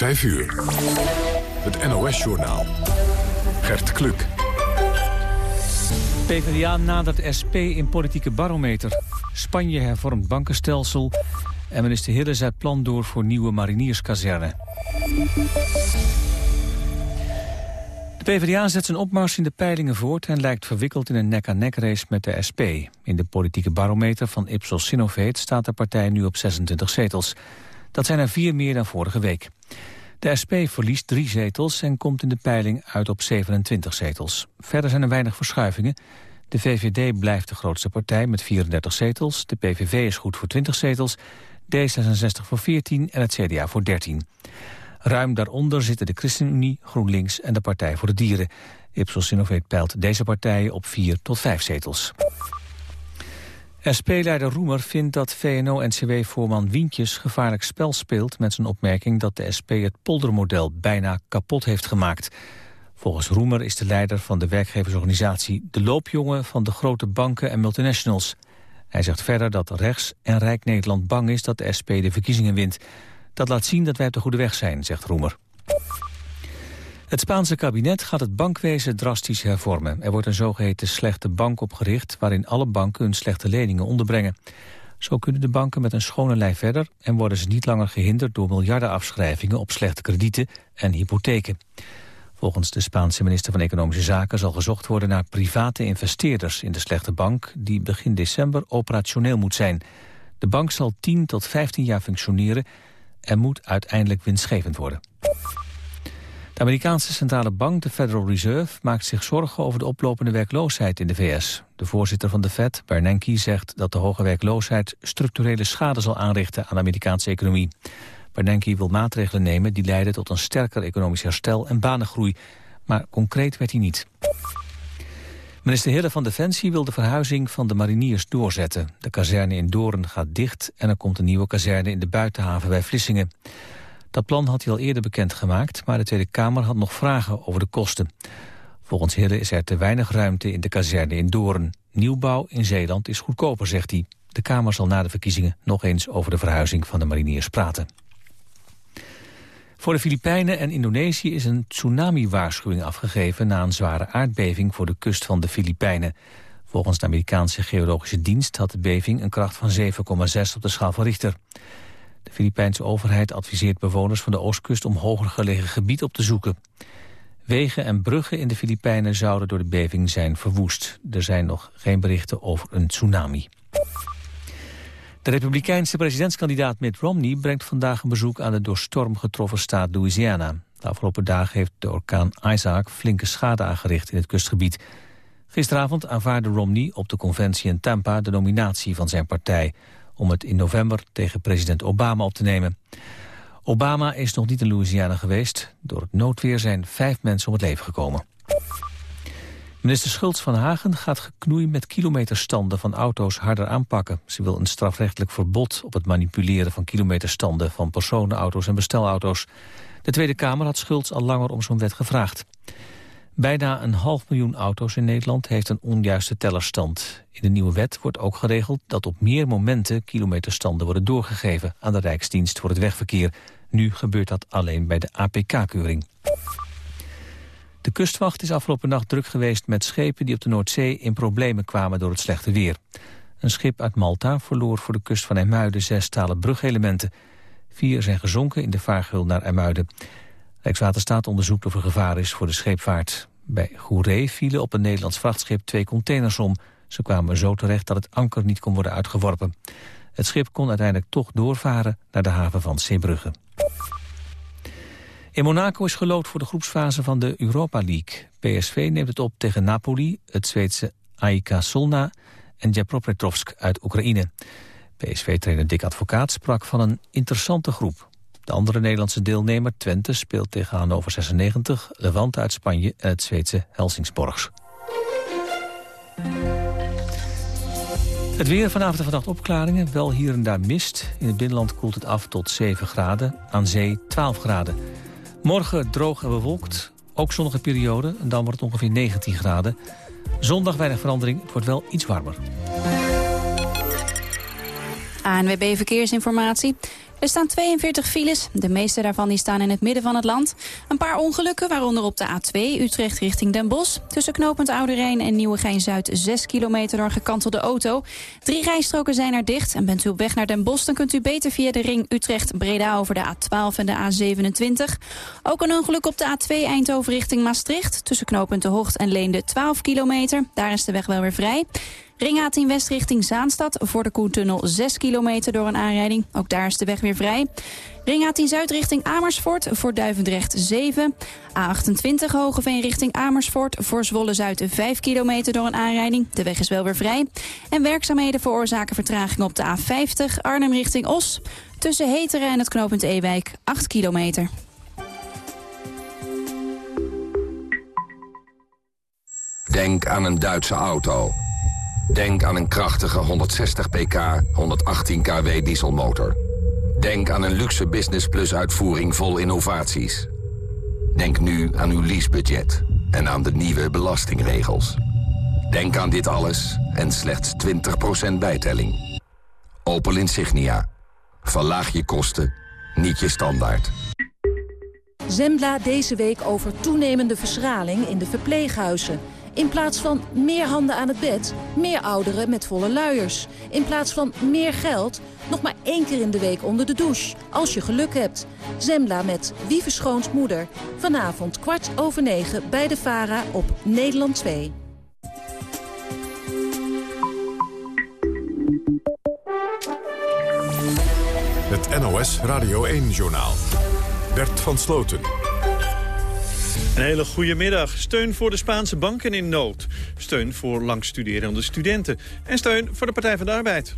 5 uur. Het NOS-journaal. Gert Kluk. PvdA nadert SP in politieke barometer. Spanje hervormt bankenstelsel. En minister Hille zet plan door voor nieuwe marinierskazerne. De PvdA zet zijn opmars in de peilingen voort... en lijkt verwikkeld in een nek-aan-nek race met de SP. In de politieke barometer van Ipsos Sinovate staat de partij nu op 26 zetels. Dat zijn er vier meer dan vorige week. De SP verliest drie zetels en komt in de peiling uit op 27 zetels. Verder zijn er weinig verschuivingen. De VVD blijft de grootste partij met 34 zetels. De PVV is goed voor 20 zetels. D66 voor 14 en het CDA voor 13. Ruim daaronder zitten de ChristenUnie, GroenLinks en de Partij voor de Dieren. Ipsos Sinovate peilt deze partijen op 4 tot 5 zetels. SP-leider Roemer vindt dat VNO-NCW-voorman Wientjes gevaarlijk spel speelt met zijn opmerking dat de SP het poldermodel bijna kapot heeft gemaakt. Volgens Roemer is de leider van de werkgeversorganisatie de loopjongen van de grote banken en multinationals. Hij zegt verder dat rechts en Rijk Nederland bang is dat de SP de verkiezingen wint. Dat laat zien dat wij op de goede weg zijn, zegt Roemer. Het Spaanse kabinet gaat het bankwezen drastisch hervormen. Er wordt een zogeheten slechte bank opgericht... waarin alle banken hun slechte leningen onderbrengen. Zo kunnen de banken met een schone lei verder... en worden ze niet langer gehinderd door miljardenafschrijvingen... op slechte kredieten en hypotheken. Volgens de Spaanse minister van Economische Zaken... zal gezocht worden naar private investeerders in de slechte bank... die begin december operationeel moet zijn. De bank zal 10 tot 15 jaar functioneren... en moet uiteindelijk winstgevend worden. De Amerikaanse centrale bank, de Federal Reserve, maakt zich zorgen over de oplopende werkloosheid in de VS. De voorzitter van de Fed, Bernanke, zegt dat de hoge werkloosheid structurele schade zal aanrichten aan de Amerikaanse economie. Bernanke wil maatregelen nemen die leiden tot een sterker economisch herstel en banengroei, maar concreet werd hij niet. Minister Hille van Defensie wil de verhuizing van de mariniers doorzetten. De kazerne in Doorn gaat dicht en er komt een nieuwe kazerne in de buitenhaven bij Vlissingen. Dat plan had hij al eerder bekendgemaakt, maar de Tweede Kamer had nog vragen over de kosten. Volgens Hille is er te weinig ruimte in de kazerne in Doorn. Nieuwbouw in Zeeland is goedkoper, zegt hij. De Kamer zal na de verkiezingen nog eens over de verhuizing van de mariniers praten. Voor de Filipijnen en Indonesië is een tsunami-waarschuwing afgegeven... na een zware aardbeving voor de kust van de Filipijnen. Volgens de Amerikaanse geologische dienst had de beving een kracht van 7,6 op de schaal van Richter. De Filipijnse overheid adviseert bewoners van de oostkust om hoger gelegen gebied op te zoeken. Wegen en bruggen in de Filipijnen zouden door de beving zijn verwoest. Er zijn nog geen berichten over een tsunami. De republikeinse presidentskandidaat Mitt Romney brengt vandaag een bezoek aan de door storm getroffen staat Louisiana. De afgelopen dagen heeft de orkaan Isaac flinke schade aangericht in het kustgebied. Gisteravond aanvaarde Romney op de conventie in Tampa de nominatie van zijn partij om het in november tegen president Obama op te nemen. Obama is nog niet in Louisiana geweest. Door het noodweer zijn vijf mensen om het leven gekomen. Minister Schultz van Hagen gaat geknoei met kilometerstanden van auto's harder aanpakken. Ze wil een strafrechtelijk verbod op het manipuleren van kilometerstanden van personenauto's en bestelauto's. De Tweede Kamer had Schultz al langer om zo'n wet gevraagd. Bijna een half miljoen auto's in Nederland heeft een onjuiste tellerstand. In de nieuwe wet wordt ook geregeld dat op meer momenten kilometerstanden worden doorgegeven aan de Rijksdienst voor het wegverkeer. Nu gebeurt dat alleen bij de APK-keuring. De kustwacht is afgelopen nacht druk geweest met schepen die op de Noordzee in problemen kwamen door het slechte weer. Een schip uit Malta verloor voor de kust van IJmuiden zes stalen brugelementen. Vier zijn gezonken in de vaargeul naar IJmuiden. Rijkswaterstaat onderzoekt of er gevaar is voor de scheepvaart. Bij Goeree vielen op een Nederlands vrachtschip twee containers om. Ze kwamen zo terecht dat het anker niet kon worden uitgeworpen. Het schip kon uiteindelijk toch doorvaren naar de haven van Zeebrugge. In Monaco is gelood voor de groepsfase van de Europa League. PSV neemt het op tegen Napoli, het Zweedse AIK Solna en Dnipropetrovsk uit Oekraïne. PSV-trainer Dick Advocaat sprak van een interessante groep. De andere Nederlandse deelnemer, Twente, speelt tegen Hannover 96, Levante uit Spanje en het Zweedse Helsingsborgs. Het weer vanavond en vannacht opklaringen, wel hier en daar mist. In het binnenland koelt het af tot 7 graden, aan zee 12 graden. Morgen droog en bewolkt, ook zonnige periode, en dan wordt het ongeveer 19 graden. Zondag weinig verandering, het wordt wel iets warmer. ANWB Verkeersinformatie. Er staan 42 files. De meeste daarvan die staan in het midden van het land. Een paar ongelukken, waaronder op de A2 Utrecht richting Den Bosch. Tussen knooppunt Oude Rijn en Nieuwegein-Zuid 6 kilometer door gekantelde auto. Drie rijstroken zijn er dicht. En bent u op weg naar Den Bosch, dan kunt u beter via de ring Utrecht-Breda over de A12 en de A27. Ook een ongeluk op de A2 Eindhoven richting Maastricht. Tussen knooppunt De Hocht en Leende 12 kilometer. Daar is de weg wel weer vrij. Ring A10 West richting Zaanstad voor de Koentunnel 6 kilometer door een aanrijding. Ook daar is de weg weer vrij. Ring A10 Zuid richting Amersfoort voor Duivendrecht 7. A28 Hogeveen richting Amersfoort voor Zwolle Zuid 5 kilometer door een aanrijding. De weg is wel weer vrij. En werkzaamheden veroorzaken vertraging op de A50 Arnhem richting Os. Tussen Heteren en het knooppunt Ewijk 8 kilometer. Denk aan een Duitse auto. Denk aan een krachtige 160 pk, 118 kW dieselmotor. Denk aan een luxe Business Plus uitvoering vol innovaties. Denk nu aan uw leasebudget en aan de nieuwe belastingregels. Denk aan dit alles en slechts 20% bijtelling. Opel Insignia. Verlaag je kosten, niet je standaard. Zembla deze week over toenemende verschraling in de verpleeghuizen... In plaats van meer handen aan het bed, meer ouderen met volle luiers. In plaats van meer geld, nog maar één keer in de week onder de douche. Als je geluk hebt. Zembla met Wie verschoont moeder. Vanavond kwart over negen bij de VARA op Nederland 2. Het NOS Radio 1-journaal. Bert van Sloten. Een hele goede middag. Steun voor de Spaanse banken in nood. Steun voor langstuderende studenten. En steun voor de Partij van de Arbeid.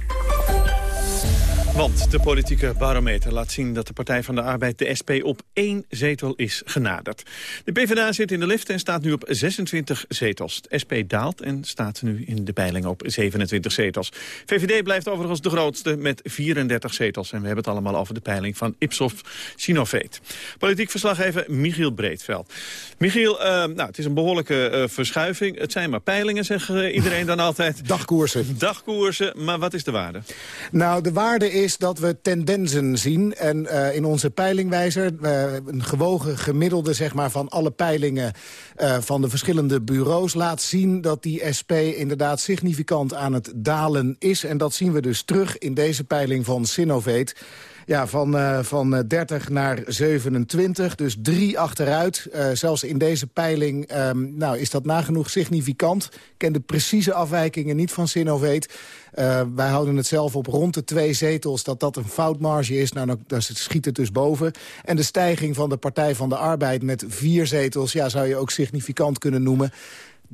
Want de politieke barometer laat zien dat de Partij van de Arbeid de SP op één zetel is genaderd. De PvdA zit in de lift en staat nu op 26 zetels. De SP daalt en staat nu in de peiling op 27 zetels. VVD blijft overigens de grootste met 34 zetels. En we hebben het allemaal over de peiling van Ipsos Sinoveet. Politiek verslaggever Michiel Breedveld. Michiel, uh, nou, het is een behoorlijke uh, verschuiving. Het zijn maar peilingen, zegt iedereen dan altijd. Dagkoersen. Dagkoersen, maar wat is de waarde? Nou, de waarde is is dat we tendensen zien. En uh, in onze peilingwijzer, uh, een gewogen gemiddelde zeg maar, van alle peilingen uh, van de verschillende bureaus... laat zien dat die SP inderdaad significant aan het dalen is. En dat zien we dus terug in deze peiling van Sinovate. Ja, van, uh, van 30 naar 27, dus drie achteruit. Uh, zelfs in deze peiling um, nou, is dat nagenoeg significant. Ik ken de precieze afwijkingen niet van Sinovate. Uh, wij houden het zelf op rond de twee zetels, dat dat een foutmarge is. Nou, dan schiet het dus boven. En de stijging van de Partij van de Arbeid met vier zetels... ja, zou je ook significant kunnen noemen.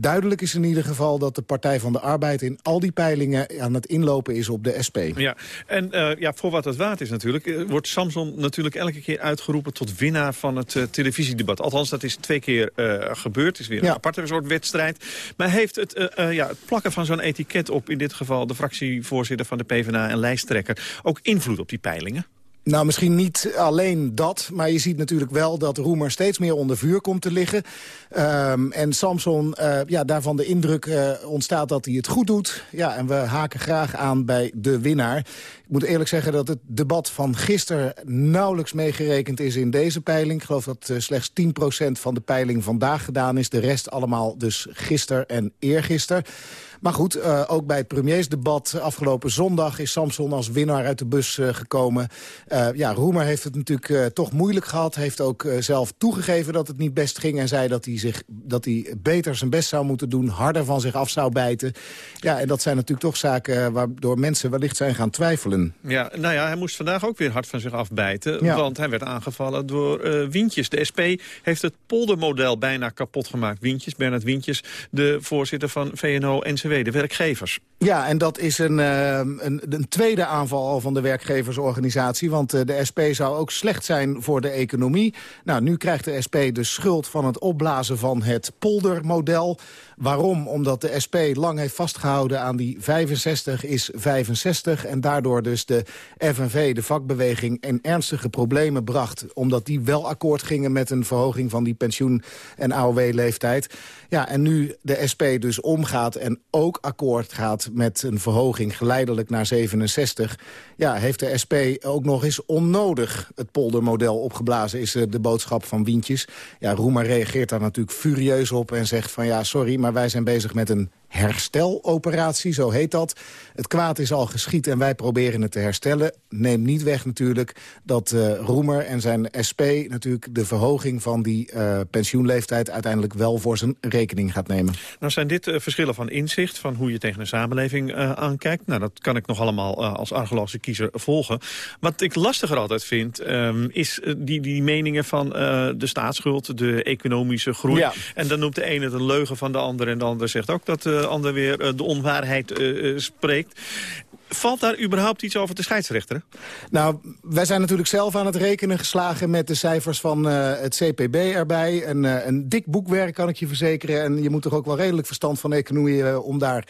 Duidelijk is in ieder geval dat de Partij van de Arbeid... in al die peilingen aan het inlopen is op de SP. Ja, en uh, ja, voor wat het waard is natuurlijk... Uh, wordt Samson natuurlijk elke keer uitgeroepen tot winnaar van het uh, televisiedebat. Althans, dat is twee keer gebeurd. Het is weer een ja. aparte soort wedstrijd. Maar heeft het, ja, het plakken van zo'n etiket op... in dit geval de fractievoorzitter van de PvdA en lijsttrekker... ook invloed op die peilingen? Nou, misschien niet alleen dat, maar je ziet natuurlijk wel dat Roemer steeds meer onder vuur komt te liggen. Um, en Samson, uh, ja, daarvan de indruk uh, ontstaat dat hij het goed doet. Ja, en we haken graag aan bij de winnaar. Ik moet eerlijk zeggen dat het debat van gisteren nauwelijks meegerekend is in deze peiling. Ik geloof dat uh, slechts 10% van de peiling vandaag gedaan is. De rest allemaal dus gisteren en eergisteren. Maar goed, uh, ook bij het premiersdebat afgelopen zondag... is Samson als winnaar uit de bus uh, gekomen. Uh, ja, Roemer heeft het natuurlijk toch moeilijk gehad. Heeft ook zelf toegegeven dat het niet best ging... en zei dat hij, zich, dat hij beter zijn best zou moeten doen... harder van zich af zou bijten. Ja, en dat zijn natuurlijk toch zaken waardoor mensen wellicht zijn gaan twijfelen. Ja, nou ja, hij moest vandaag ook weer hard van zich afbijten. Ja. Want hij werd aangevallen door Wientjes. De SP heeft het poldermodel bijna kapot gemaakt. Wientjes, Bernard Wientjes, de voorzitter van VNO-NCW werkgevers. Ja, en dat is een, uh, een, een, tweede aanval al van de werkgeversorganisatie. Want uh, de SP zou ook slecht zijn voor de economie. Nou, nu krijgt de SP de schuld van het opblazen van het poldermodel. Waarom? Omdat de SP lang heeft vastgehouden aan die 65 is 65... en daardoor dus de FNV, de vakbeweging, in ernstige problemen bracht... omdat die wel akkoord gingen met een verhoging van die pensioen- en AOW-leeftijd. Ja, en nu de SP dus omgaat en ook akkoord gaat met een verhoging geleidelijk naar 67... ja, heeft de SP ook nog eens onnodig het poldermodel opgeblazen... is eh, de boodschap van Wientjes. Ja, Roemer reageert daar natuurlijk furieus op en zegt van... ja, sorry, maar wij zijn bezig met een hersteloperatie, zo heet dat. Het kwaad is al geschied en wij proberen het te herstellen. Neem niet weg natuurlijk dat uh, Roemer en zijn SP... natuurlijk de verhoging van die uh, pensioenleeftijd... uiteindelijk wel voor zijn rekening gaat nemen. Nou zijn dit uh, verschillen van inzicht, van hoe je tegen een samenleving aankijkt. Nou, dat kan ik nog allemaal als argeloze kiezer volgen. Wat ik lastiger altijd vind, um, is die, die meningen van de staatsschuld... de economische groei. Ja. En dan noemt de ene het een leugen van de ander... en de ander zegt ook dat de ander weer eh, de onwaarheid eh, eh, spreekt. Valt daar überhaupt iets over de scheidsrechter? Nou, wij zijn natuurlijk zelf aan het rekenen geslagen... met de cijfers van het CPB erbij. Een, een dik boekwerk, kan ik je verzekeren. En je moet toch ook wel redelijk verstand van economie... Om daar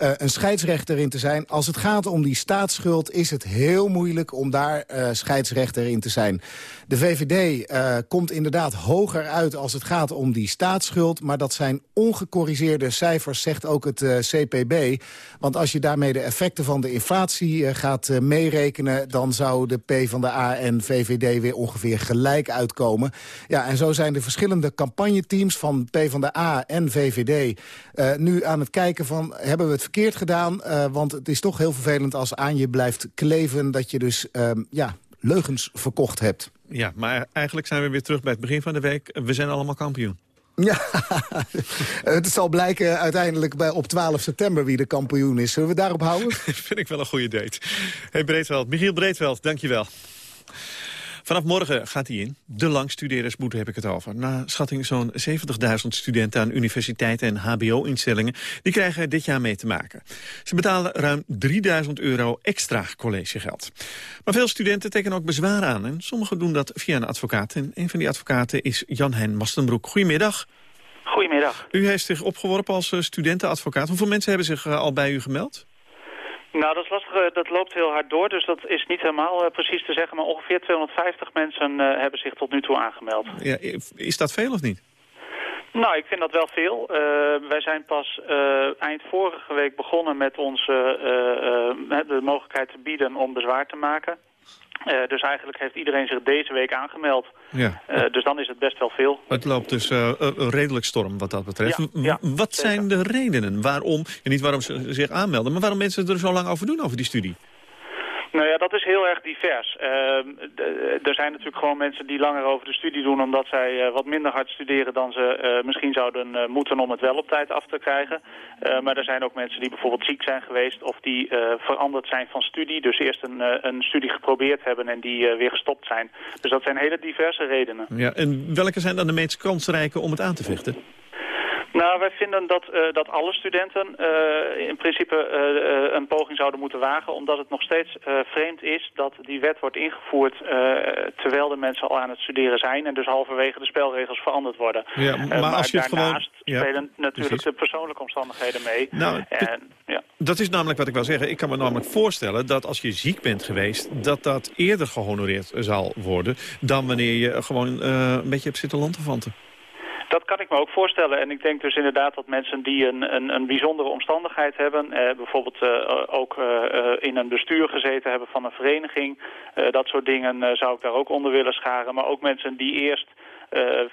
een scheidsrechter in te zijn. Als het gaat om die staatsschuld is het heel moeilijk... om daar scheidsrechter in te zijn. De VVD komt inderdaad hoger uit als het gaat om die staatsschuld... maar dat zijn ongecorrigeerde cijfers, zegt ook het CPB. Want als je daarmee de effecten van de inflatie eh, gaat eh, meerekenen... dan zou de PvdA en VVD weer ongeveer gelijk uitkomen. Ja, en zo zijn de verschillende campagneteams van PvdA en VVD... Uh, eh, nu aan het kijken van, hebben we het verkeerd gedaan? Uh, want het is toch heel vervelend als aan je blijft kleven... dat je dus uh, ja, leugens verkocht hebt. Ja, maar eigenlijk zijn we weer terug bij het begin van de week. We zijn allemaal kampioen. Ja, het zal blijken uiteindelijk bij, op 12 september wie de kampioen is. Zullen we daarop houden? Vind ik wel een goede date. Hey Breedveld, Michiel Breedveld, dankjewel. Vanaf morgen gaat hij in. De langstudeerdersboete heb ik het over. Na schatting zo'n 70.000 studenten aan universiteiten en hbo-instellingen... die krijgen dit jaar mee te maken. Ze betalen ruim 3000 euro extra collegegeld. Maar veel studenten tekenen ook bezwaar aan. En sommigen doen dat via een advocaat. En een van die advocaten is Jan-Hein Mastenbroek. Goedemiddag. Goedemiddag. U heeft zich opgeworpen als eh, studentenadvocaat. Hoeveel mensen hebben zich eh, al bij u gemeld? Nou, dat is lastig. Eh, dat loopt heel hard door, dus dat is niet helemaal uh, precies te zeggen. Maar ongeveer 250 mensen uh, hebben zich tot nu toe aangemeld. Ja, is dat veel of niet? Nou, ik vind dat wel veel. Uh, wij zijn pas eind vorige week begonnen met ons de mogelijkheid te bieden om bezwaar te maken. Uh, dus eigenlijk heeft iedereen zich deze week aangemeld. Ja. Uh, dus dan is het best wel veel. Het loopt dus uh, redelijk storm wat dat betreft. Ja, ja, wat zijn de redenen waarom, en niet waarom ze zich aanmelden... maar waarom mensen er zo lang over doen over die studie? Nou ja, dat is heel erg divers. Uh, er zijn natuurlijk gewoon mensen die langer over de studie doen... omdat zij uh, wat minder hard studeren dan ze uh, misschien zouden eh, moeten om het wel op tijd af te krijgen. maar er zijn ook mensen die bijvoorbeeld ziek zijn geweest... of die veranderd zijn van studie. Dus eerst een, een studie geprobeerd hebben en die weer gestopt zijn. Dus dat zijn hele diverse redenen. Ja, en welke zijn dan de meest kansrijke om het aan te vechten? Nou, wij vinden dat, uh, dat alle studenten uh, in principe uh, een poging zouden moeten wagen... omdat het nog steeds vreemd is dat die wet wordt ingevoerd... terwijl de mensen al aan het studeren zijn... en dus halverwege de spelregels veranderd worden. Ja, maar, maar als je het daarnaast gewoon... Ja, spelen natuurlijk precies. de persoonlijke omstandigheden mee. Nou, en, ja. Dat is namelijk wat ik wil zeggen. Ik kan me namelijk voorstellen dat als je ziek bent geweest... dat dat eerder gehonoreerd zal worden... dan wanneer je gewoon een beetje hebt zitten lanterfanten. Dat kan ik me ook voorstellen. En ik denk dus inderdaad dat mensen die een, een, een bijzondere omstandigheid hebben... Eh, bijvoorbeeld uh, ook uh, in een bestuur gezeten hebben van een vereniging... dat soort dingen zou ik daar ook onder willen scharen. Maar ook mensen die eerst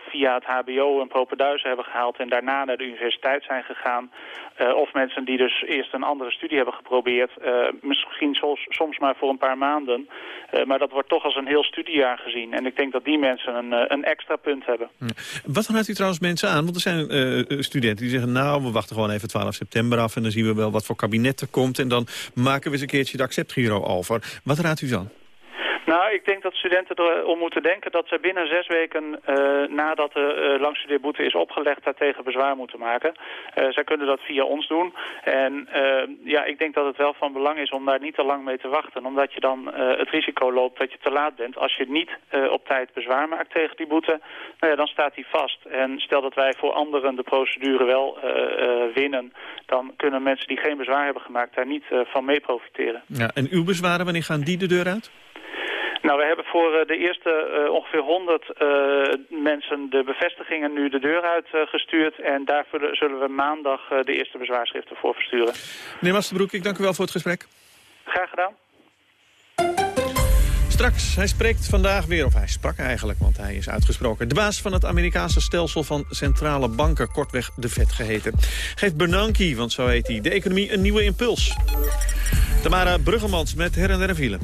via het hbo een propenduizen hebben gehaald en daarna naar de universiteit zijn gegaan. Uh, of mensen die dus eerst een andere studie hebben geprobeerd. Uh, misschien soms, soms maar voor een paar maanden. maar dat wordt toch als een heel studiejaar gezien. En ik denk dat die mensen een, een extra punt hebben. Wat raadt u trouwens mensen aan? Want er zijn studenten die zeggen... nou, we wachten gewoon even 12 september af... en dan zien we wel wat voor kabinet er komt... en dan maken we eens een keertje de acceptgiro over. Wat raadt u dan? Nou, ik denk dat studenten erom moeten denken dat ze binnen zes weken uh, nadat de uh, langstudeerboete is opgelegd daartegen bezwaar moeten maken. Uh, zij kunnen dat via ons doen. En ja, ik denk dat het wel van belang is om daar niet te lang mee te wachten. Omdat je dan het risico loopt dat je te laat bent. Als je niet op tijd bezwaar maakt tegen die boete, nou ja, dan staat die vast. En stel dat wij voor anderen de procedure wel winnen, dan kunnen mensen die geen bezwaar hebben gemaakt daar niet van mee profiteren. Ja, en uw bezwaren, wanneer gaan die de deur uit? Nou, we hebben voor eh, de eerste uh, ongeveer 100 uh, mensen de bevestigingen nu de deur uitgestuurd. en daarvoor zullen we maandag de eerste bezwaarschriften voor versturen. Meneer Masterbroek, ik dank u wel voor het gesprek. Graag gedaan. Straks, hij spreekt vandaag weer, of hij sprak eigenlijk, want hij is uitgesproken. De baas van het Amerikaanse stelsel van centrale banken, kortweg de Fed geheten. Geeft Bernanke, want zo heet hij, de economie een nieuwe impuls. Tamara Bruggemans met her en der.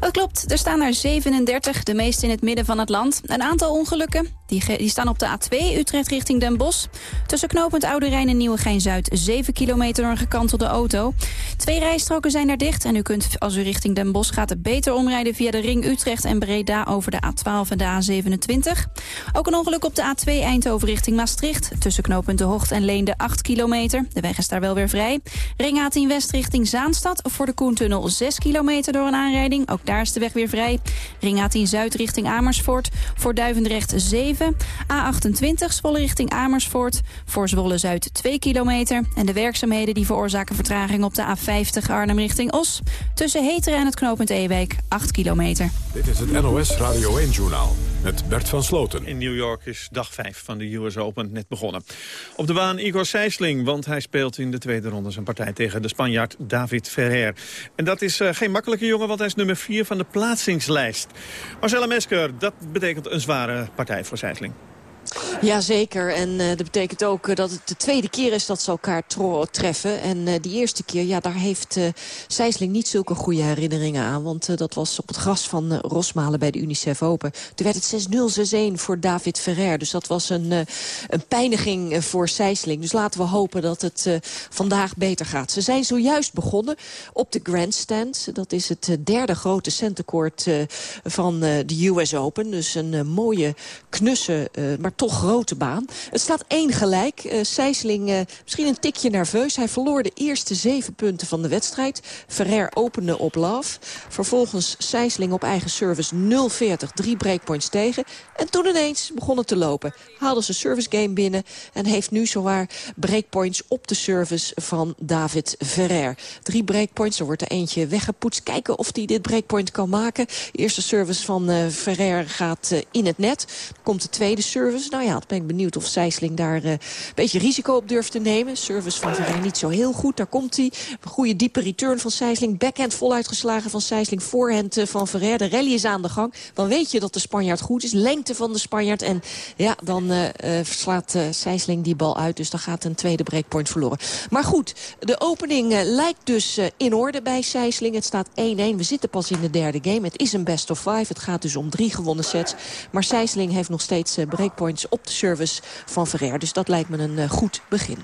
Dat klopt, er staan er 37, de meeste in het midden van het land. Een aantal ongelukken, die, die staan op de A2 Utrecht richting Den Bosch. Tussen knooppunt Oude Rijn en Nieuwegein-Zuid 7 kilometer door een gekantelde auto. Twee rijstroken zijn er dicht en u kunt als u richting Den Bosch gaat... beter omrijden via de ring Utrecht en Breda over de A12 en de A27. Ook een ongeluk op de A2 Eindhoven richting Maastricht. Tussen knooppunt De Hocht en Leende 8 kilometer. De weg is daar wel weer vrij. Ring A10 West richting Zaanstad voor de Koentunnel 6 kilometer door een aanrijding. Ook daar is de weg weer vrij. Ring A10 Zuid richting Amersfoort. Voor Duivendrecht 7. A28 Zwolle richting Amersfoort. Voor Zwolle Zuid 2 kilometer. En de werkzaamheden die veroorzaken vertraging op de A50 Arnhem richting Os. Tussen Heteren en het knooppunt Ewijk 8 kilometer. Dit is het NOS Radio 1-journaal met Bert van Sloten. In New York is dag 5 van de US Open net begonnen. Op de baan Igor Sijsling, want hij speelt in de tweede ronde zijn partij tegen de Spanjaard David Ferrer. En dat is uh, geen makkelijke jongen, want hij is nummer 4 van de plaatsingslijst. Marcella Mesker, dat betekent een zware partij voor Sijsling. Jazeker, en uh, dat betekent ook uh, dat het de tweede keer is dat ze elkaar treffen. En uh, die eerste keer, ja, daar heeft uh, Sijsling niet zulke goede herinneringen aan. Want dat was op het gras van Rosmalen bij de Unicef Open. Toen werd het 6-0, 6-1 voor David Ferrer. Dus dat was een, een pijniging voor Sijsling. Dus laten we hopen dat het vandaag beter gaat. Ze zijn zojuist begonnen op de Grandstand. Dat is het derde grote centercourt van de US Open. Dus een mooie, knusse, maar toch grote baan. Het staat één gelijk. Uh, misschien een tikje nerveus. Hij verloor de eerste zeven punten van de wedstrijd. Ferrer opende op love. Vervolgens Sijsling op eigen service 0-40. Drie breakpoints tegen. En toen ineens begon het te lopen. Haalde zijn service game binnen. En heeft nu zowaar breakpoints op de service van David Ferrer. Drie breakpoints. Er wordt er eentje weggepoetst. Kijken of hij dit breakpoint kan maken. Eerste service van uh, Ferrer gaat in het net. Komt de tweede service nou ja, dan ben ik benieuwd of Sijsling daar uh, een beetje risico op durft te nemen. Service van Ferrer niet zo heel goed. Daar komt hij. Goede diepe return van Sijsling. Backhand voluitgeslagen van Sijsling. Voorhand uh, van Ferrer. De rally is aan de gang. Dan weet je dat de Spanjaard goed is. Lengte van de Spanjaard. En ja, dan uh, slaat Sijsling die bal uit. Dus dan gaat een tweede breakpoint verloren. Maar goed, de opening lijkt dus in orde bij Sijsling. Het staat 1-1. We zitten pas in de derde game. Het is een best of five. Het gaat dus om drie gewonnen sets. Maar Sijsling heeft nog steeds op de service van Ferrer. Dus dat lijkt me een uh, goed begin.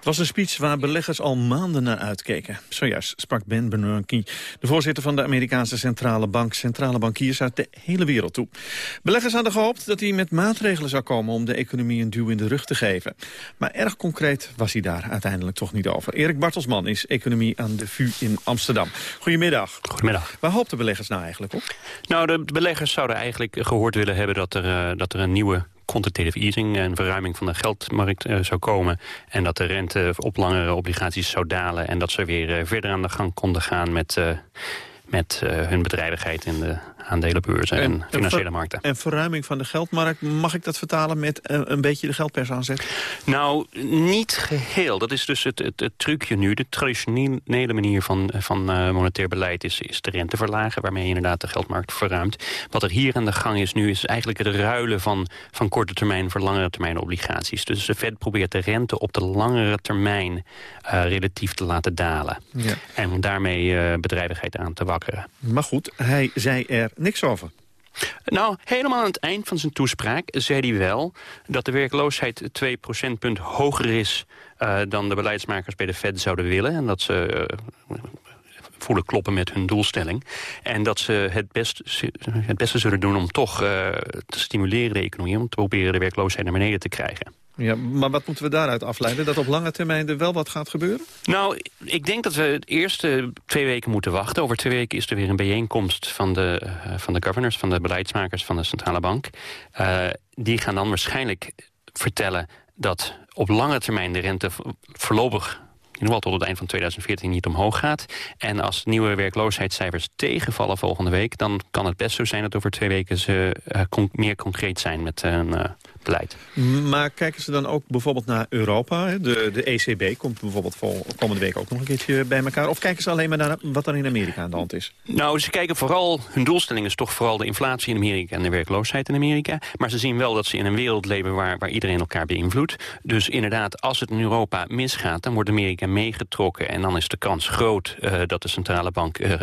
Het was een speech waar beleggers al maanden naar uitkeken. Zojuist sprak Ben Bernanke, de voorzitter van de Amerikaanse Centrale Bank... centrale bankiers uit de hele wereld toe. Beleggers hadden gehoopt dat hij met maatregelen zou komen... om de economie een duw in de rug te geven. Maar erg concreet was hij daar uiteindelijk toch niet over. Erik Bartelsman is economie aan de VU in Amsterdam. Goedemiddag. Goedemiddag. Waar hoopten beleggers nou eigenlijk op? Nou, de beleggers zouden eigenlijk gehoord willen hebben... dat er, uh, dat er een nieuwe quantitative easing, en verruiming van de geldmarkt uh, zou komen. En dat de rente op langere obligaties zou dalen. En dat ze weer uh, verder aan de gang konden gaan met, uh, met hun bedrijvigheid in de aandelenbeurzen en, en financiële markten. En verruiming van de geldmarkt, mag ik dat vertalen met een, een beetje de geldpers aanzetten? Nou, niet geheel. Dat is dus het, het, het trucje nu. De traditionele manier van, van uh, monetair beleid is, is de rente verlagen... waarmee je inderdaad de geldmarkt verruimt. Wat er hier aan de gang is nu, is eigenlijk het ruilen van, van korte termijn... voor langere termijn obligaties. Dus de Fed probeert de rente op de langere termijn uh, relatief te laten dalen. Ja. En daarmee uh, bedrijvigheid aan te wakkeren. Maar goed, hij zei er niks over. Nou, helemaal aan het eind van zijn toespraak zei hij wel... dat de werkloosheid 2 procentpunt hoger is... Uh, dan de beleidsmakers bij de Fed zouden willen. En dat ze uh, voelen kloppen met hun doelstelling. En dat ze het, best, het beste zullen doen om toch te stimuleren de economie... om te proberen de werkloosheid naar beneden te krijgen. Ja, maar wat moeten we daaruit afleiden? Dat op lange termijn er wel wat gaat gebeuren? Nou, ik denk dat we het eerste twee weken moeten wachten. Over twee weken is er weer een bijeenkomst van de, uh, van de governors... van de beleidsmakers van de centrale bank. Uh, die gaan dan waarschijnlijk vertellen dat op lange termijn de rente voorlopig geval tot het eind van 2014 niet omhoog gaat. En als nieuwe werkloosheidscijfers tegenvallen volgende week... dan kan het best zo zijn dat over twee weken ze con meer concreet zijn met een beleid. Maar kijken ze dan ook bijvoorbeeld naar Europa? De, de ECB komt bijvoorbeeld vol, komende week ook nog een keertje bij elkaar. Of kijken ze alleen maar naar wat er in Amerika aan de hand is? Nou, ze kijken vooral, hun doelstelling is toch vooral de inflatie in Amerika... en de werkloosheid in Amerika. Maar ze zien wel dat ze in een wereld leven waar, waar iedereen elkaar beïnvloedt. Dus inderdaad, als het in Europa misgaat, dan wordt Amerika meegetrokken. En dan is de kans groot uh, dat de centrale bank uh,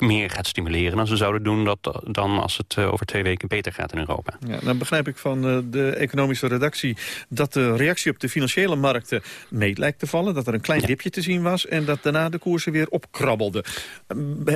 meer gaat stimuleren... dan ze zouden doen dat, dan als het uh, over twee weken beter gaat in Europa. Ja, dan begrijp ik van de economische redactie... dat de reactie op de financiële markten mee lijkt te vallen. Dat er een klein dipje te zien was en dat daarna de koersen weer opkrabbelden.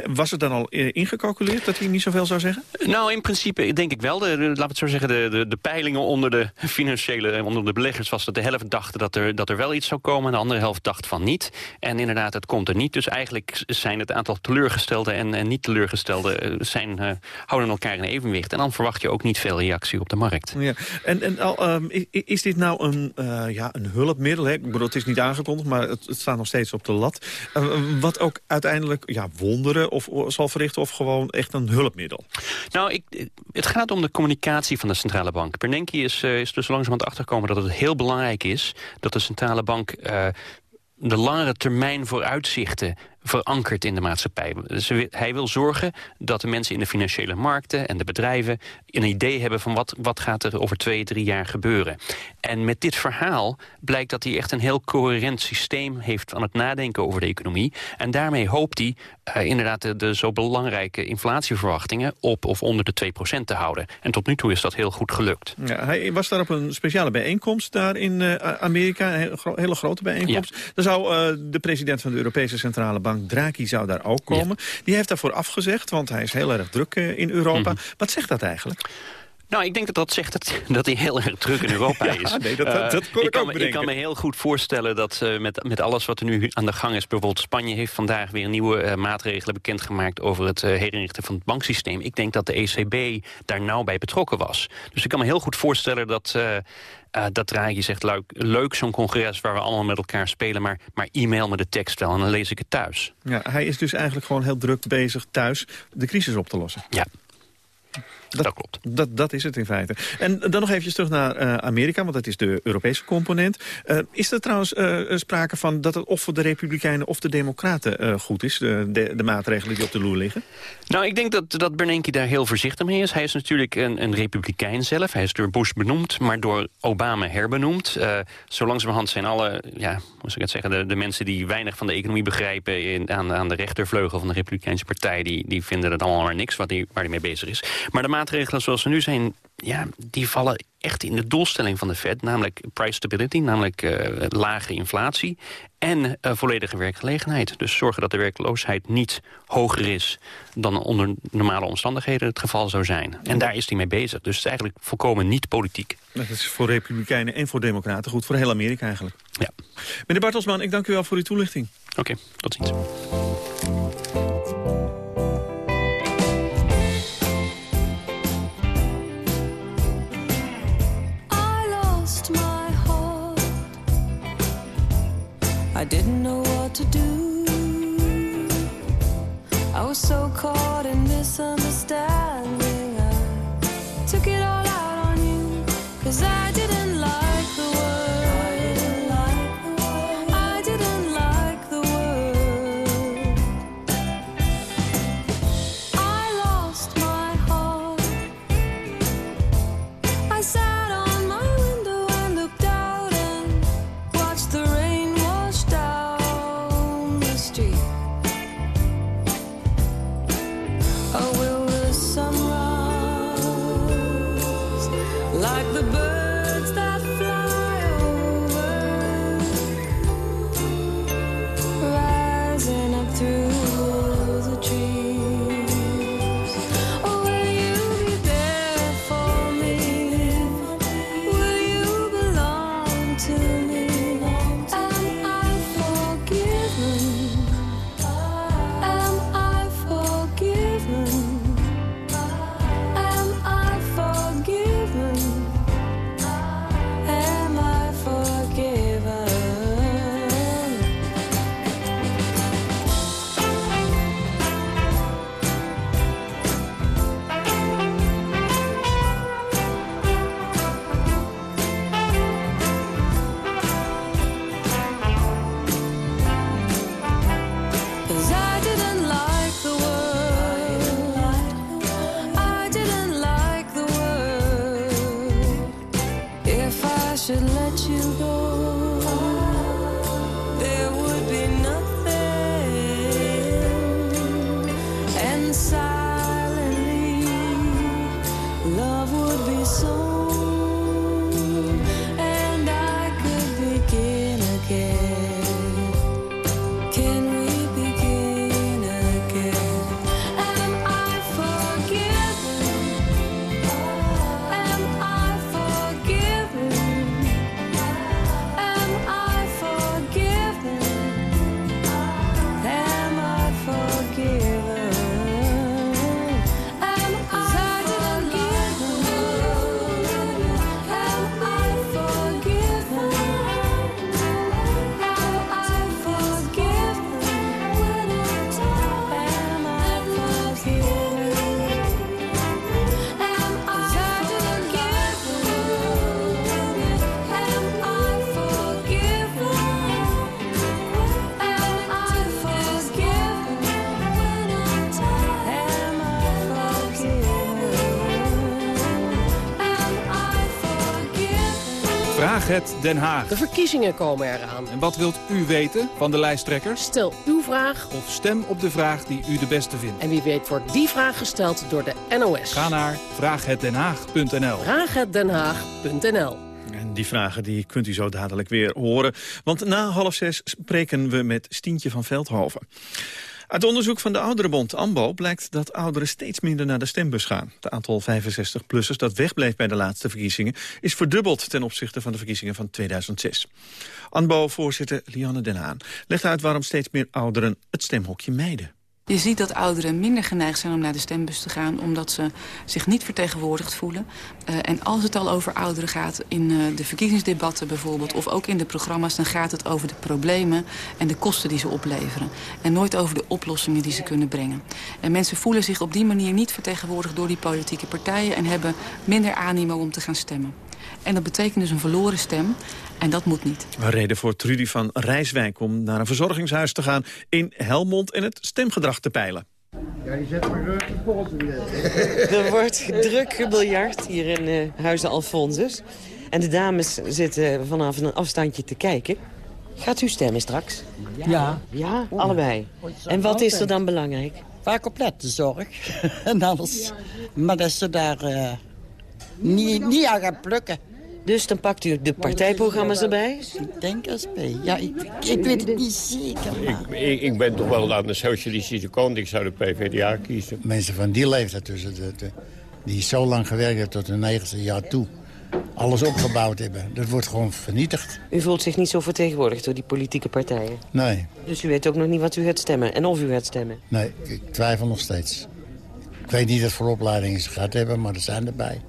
Was het dan al ingecalculeerd dat hij niet zoveel zou zeggen? Nou, in principe denk ik wel. De, het zo zeggen, de, de, de peilingen onder de financiële onder de beleggers was dat de helft dacht dat er, dat er wel iets zou komen... en de andere helft dacht van niet. En inderdaad, het komt er niet. Dus eigenlijk zijn het aantal teleurgestelde en, en niet teleurgestelde... Zijn, uh, houden elkaar in evenwicht. En dan verwacht je ook niet veel reactie op de markt. Ja. En, en al, um, is dit nou een, uh, ja, een hulpmiddel? Hè? Ik bedoel, het is niet aangekondigd, maar het, het staat nog steeds op de lat. Uh, wat ook uiteindelijk ja, wonderen of, zal verrichten of gewoon echt een hulpmiddel? Nou, ik, het gaat om de communicatie van de centrale bank. Bernanke is, uh, is dus langzamerhand achtergekomen dat het heel belangrijk is... dat de centrale bank de langere termijn vooruitzichten verankerd in de maatschappij. Dus hij wil zorgen dat de mensen in de financiële markten en de bedrijven... een idee hebben van wat, wat gaat er over twee, drie jaar gebeuren. En met dit verhaal blijkt dat hij echt een heel coherent systeem heeft... aan het nadenken over de economie. En daarmee hoopt hij uh, inderdaad de, de, zo belangrijke inflatieverwachtingen... op of onder de 2% te houden. En tot nu toe is dat heel goed gelukt. Ja, hij was daar op een speciale bijeenkomst daar in uh, Amerika. Een hele, grote bijeenkomst. Ja. Dan zou uh, de president van de Europese Centrale Bank Draghi zou daar ook komen. Ja. Die heeft daarvoor afgezegd, want hij is heel erg druk uh, in Europa. Mm -hmm. Wat zegt dat eigenlijk? Nou, ik denk dat dat zegt dat, dat hij heel erg druk in Europa ja, is. Nee, dat, dat, dat kon uh, ik, kan, ook ik kan me heel goed voorstellen dat uh, met, met alles wat er nu aan de gang is... bijvoorbeeld Spanje heeft vandaag weer nieuwe uh, maatregelen bekendgemaakt... over het herinrichten van het banksysteem. Ik denk dat de ECB daar nauw bij betrokken was. Dus ik kan me heel goed voorstellen dat... Uh, dat Draghi zegt, leuk, leuk zo'n congres waar we allemaal met elkaar spelen... Maar, maar e-mail me de tekst wel en dan lees ik het thuis. Ja, hij is dus eigenlijk gewoon heel druk bezig thuis de crisis op te lossen. Ja. Dat, dat, klopt. Dat, dat is het in feite. En dan nog eventjes terug naar uh, Amerika, want dat is de Europese component. Uh, is er trouwens uh, sprake van dat het of voor de Republikeinen of de Democraten goed is, de, de, maatregelen die op de loer liggen? Nou, ik denk dat, dat Bernanke daar heel voorzichtig mee is. Hij is natuurlijk een, een Republikein zelf. Hij is door Bush benoemd, maar door Obama herbenoemd. zo langzamerhand zijn alle, ja, hoe zou ik het zeggen, de, de mensen die weinig van de economie begrijpen in, aan, aan de rechtervleugel van de Republikeinse partij, die, die vinden het allemaal maar niks wat die, waar hij mee bezig is. Maar de maatregelen zoals ze nu zijn, ja, die vallen echt in de doelstelling van de Fed. Namelijk price stability, namelijk uh, lage inflatie en uh, volledige werkgelegenheid. Dus zorgen dat de werkloosheid niet hoger is dan onder normale omstandigheden het geval zou zijn. En daar is hij mee bezig. Dus het is eigenlijk volkomen niet politiek. Dat is voor republikeinen en voor democraten goed. Voor heel Amerika eigenlijk. Ja. Meneer Bartelsman, ik dank u wel voor uw toelichting. Oké, okay, tot ziens. Didn't know what to do. I was so caught in misunderstanding. Vraag het Den Haag. De verkiezingen komen eraan. En wat wilt u weten van de lijsttrekkers? Stel uw vraag Of stem op de vraag die u de beste vindt. en wie weet wordt die vraag gesteld door de NOS. Ga naar vraaghetdenhaag.nl. Vraaghetdenhaag.nl En die vragen die kunt u zo dadelijk weer horen. Want na half zes spreken we met Stientje van Veldhoven. Uit onderzoek van de Ouderenbond AMBO blijkt dat ouderen steeds minder naar de stembus gaan. Het aantal 65-plussers dat wegbleef bij de laatste verkiezingen is verdubbeld ten opzichte van de verkiezingen van 2006. AMBO-voorzitter Lianne Den Haan legt uit waarom steeds meer ouderen het stemhokje mijden. Je ziet dat ouderen minder geneigd zijn om naar de stembus te gaan... omdat ze zich niet vertegenwoordigd voelen. Uh, en als het al over ouderen gaat, in uh, de verkiezingsdebatten bijvoorbeeld... of ook in de programma's, dan gaat het over de problemen en de kosten die ze opleveren. En nooit over de oplossingen die ze kunnen brengen. En mensen voelen zich op die manier niet vertegenwoordigd door die politieke partijen... en hebben minder animo om te gaan stemmen. En dat betekent dus een verloren stem. En dat moet niet. Een reden voor Trudy van Rijswijk om naar een verzorgingshuis te gaan in Helmond en het stemgedrag te peilen. Ja, die zet maar de pols in Er wordt druk gebiljard hier in uh, Huizen Alfonsus. En de dames zitten vanaf een afstandje te kijken. Gaat u stemmen straks? Ja. Ja, allebei. En wat is er dan belangrijk? Vaak op zorg en alles. Maar dat ze daar uh, niet, niet aan gaan plukken. Dus dan pakt u de partijprogramma's erbij? Ik denk SP. Ja, ik, ik weet het niet zeker. Ik, ik, ik, ben toch wel aan de socialistische kant. Ik zou de PvdA kiezen. Mensen van die leeftijd tussen de, de, die zo lang gewerkt hebben tot hun negentigste jaar toe... alles opgebouwd hebben, dat wordt gewoon vernietigd. U voelt zich niet zo vertegenwoordigd door die politieke partijen? Nee. Dus u weet ook nog niet wat u gaat stemmen en of u gaat stemmen? Nee, ik twijfel nog steeds. Ik weet niet wat voor opleidingen ze gehad hebben, maar er zijn erbij.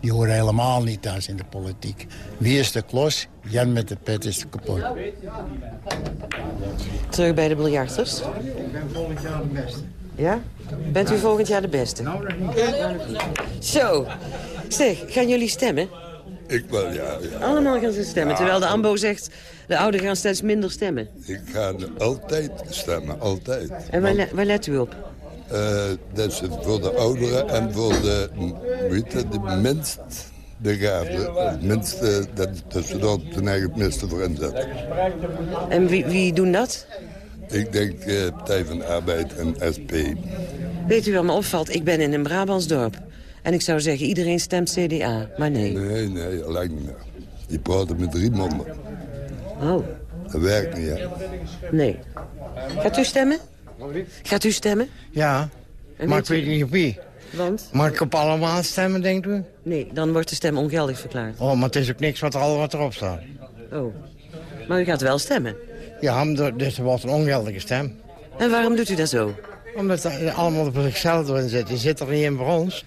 Die horen helemaal niet thuis in de politiek. Wie is de klos? Jan met de pet is de kapot. Terug bij de biljarters? Ik ben volgend jaar de beste. Ja? Bent u volgend jaar de beste? Nou, nog niet. Zo. Zeg, gaan jullie stemmen? Ik wel, ja. ja. Allemaal gaan ze stemmen, Ja. terwijl de AMBO zegt... de ouderen gaan steeds minder stemmen. Ik ga altijd stemmen, altijd. En waar, le- waar let u op? Eh, dat is het voor de ouderen en voor de, weet je, de minst begaafde. Het minste, dat, dat ze daar hun eigen het minste voor inzetten. En wie, wie doen dat? Ik denk eh, Partij van de Arbeid en SP. Weet u wat me opvalt? Ik ben in een Brabantsdorp. En ik zou zeggen, iedereen stemt CDA. Maar nee. Nee, nee, alleen niet meer. Die praten met drie monden. Oh, Dat werkt niet, hè. nee. Gaat u stemmen? Gaat u stemmen? Ja, En maar ik weet niet op wie. Want? Mag ik op allemaal stemmen, denkt u? Nee, dan wordt de stem ongeldig verklaard. Oh, maar het is ook niks wat, er al wat erop staat. Oh. Maar u gaat wel stemmen. Ja, dus er wordt een ongeldige stem. En waarom doet u dat zo? Omdat er allemaal op zichzelf erin zit. Die zit er niet in voor ons.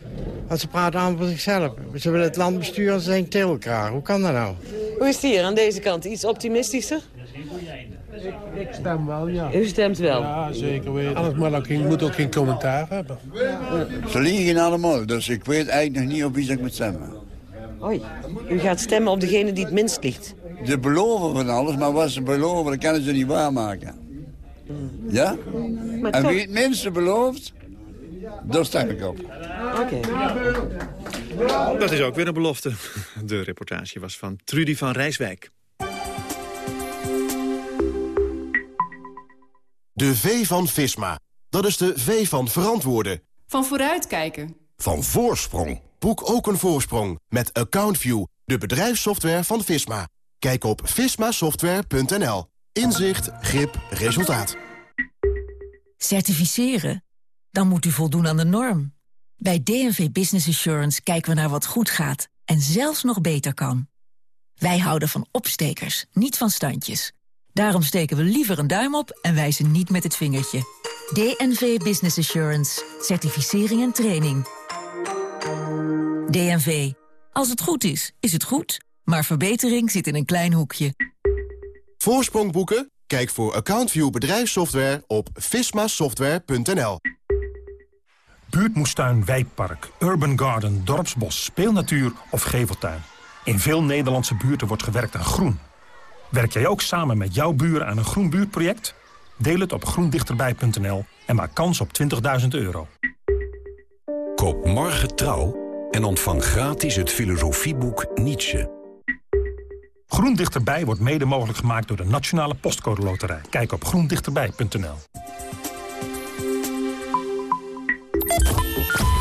Want ze praten allemaal voor zichzelf. Ze willen het land besturen, ze zijn tegen elkaar. Hoe kan dat nou? Hoe is het hier aan deze kant? Iets optimistischer? Ik stem wel, ja. U stemt wel? Ja, zeker weten. Anders maar ook geen, moet ook geen commentaar hebben. Ze liegen allemaal, dus ik weet eigenlijk nog niet op wie ik moet stemmen. Oei. U gaat stemmen op degene die het minst liegt. Ze beloven van alles, maar wat ze beloven, dat kunnen ze niet waarmaken. Ja? Maar en toch- wie het minste belooft, daar stem ik op. Oké. Dat is ook weer een belofte. De reportage was van Trudy van Rijswijk. De V van Visma. Dat is de V van verantwoorden. Van vooruitkijken. Van voorsprong. Boek ook een voorsprong met AccountView, de bedrijfssoftware van Visma. Kijk op vismasoftware.nl. Inzicht, grip, resultaat. Certificeren? Dan moet u voldoen aan de norm. Bij DNV Business Assurance kijken we naar wat goed gaat en zelfs nog beter kan. Wij houden van opstekers, niet van standjes. Daarom steken we liever een duim op en wijzen niet met het vingertje. DNV Business Assurance. Certificering en training. DNV. Als het goed is, is het goed. Maar verbetering zit in een klein hoekje. Voorsprong boeken? Kijk voor AccountView bedrijfssoftware op vismasoftware.nl. Buurtmoestuin, wijkpark, urban garden, dorpsbos, speelnatuur of geveltuin. In veel Nederlandse buurten wordt gewerkt aan groen. Werk jij ook samen met jouw buren aan een groen buurtproject? Deel het op groendichterbij.nl en maak kans op 20.000 euro. Koop morgen trouw en ontvang gratis het filosofieboek Nietzsche. Groen Dichterbij wordt mede mogelijk gemaakt door de Nationale Postcode Loterij. Kijk op groendichterbij.nl.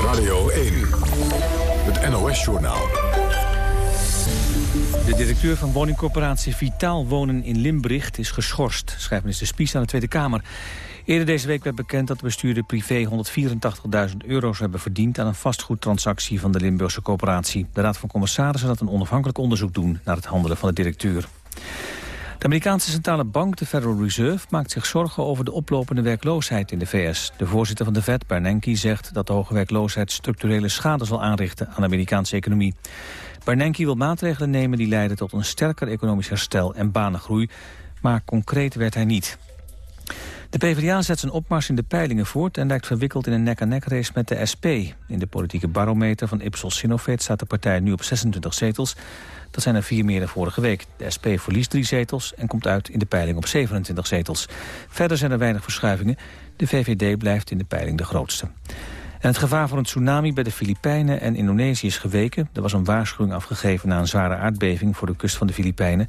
Radio 1, het NOS-journaal. De directeur van woningcorporatie Vitaal Wonen in Limbricht is geschorst, schrijft minister Spies aan de Tweede Kamer. Eerder deze week werd bekend dat de bestuurder privé 184.000 euro's hebben verdiend aan een vastgoedtransactie van de Limburgse corporatie. De Raad van Commissarissen laat een onafhankelijk onderzoek doen naar het handelen van de directeur. De Amerikaanse centrale bank, de Federal Reserve, maakt zich zorgen over de oplopende werkloosheid in de VS. De voorzitter van de Fed, Bernanke, zegt dat de hoge werkloosheid structurele schade zal aanrichten aan de Amerikaanse economie. Bernanke wil maatregelen nemen die leiden tot een sterker economisch herstel en banengroei, maar concreet werd hij niet. De PvdA zet zijn opmars in de peilingen voort... en lijkt verwikkeld in een nek-aan-nek race met de SP. In de politieke barometer van Ipsos Sinovate staat de partij nu op 26 zetels. Dat zijn er vier meer dan vorige week. De SP verliest drie zetels en komt uit in de peiling op 27 zetels. Verder zijn er weinig verschuivingen. De VVD blijft in de peiling de grootste. En het gevaar voor een tsunami bij de Filipijnen en Indonesië is geweken. Er was een waarschuwing afgegeven na een zware aardbeving voor de kust van de Filipijnen.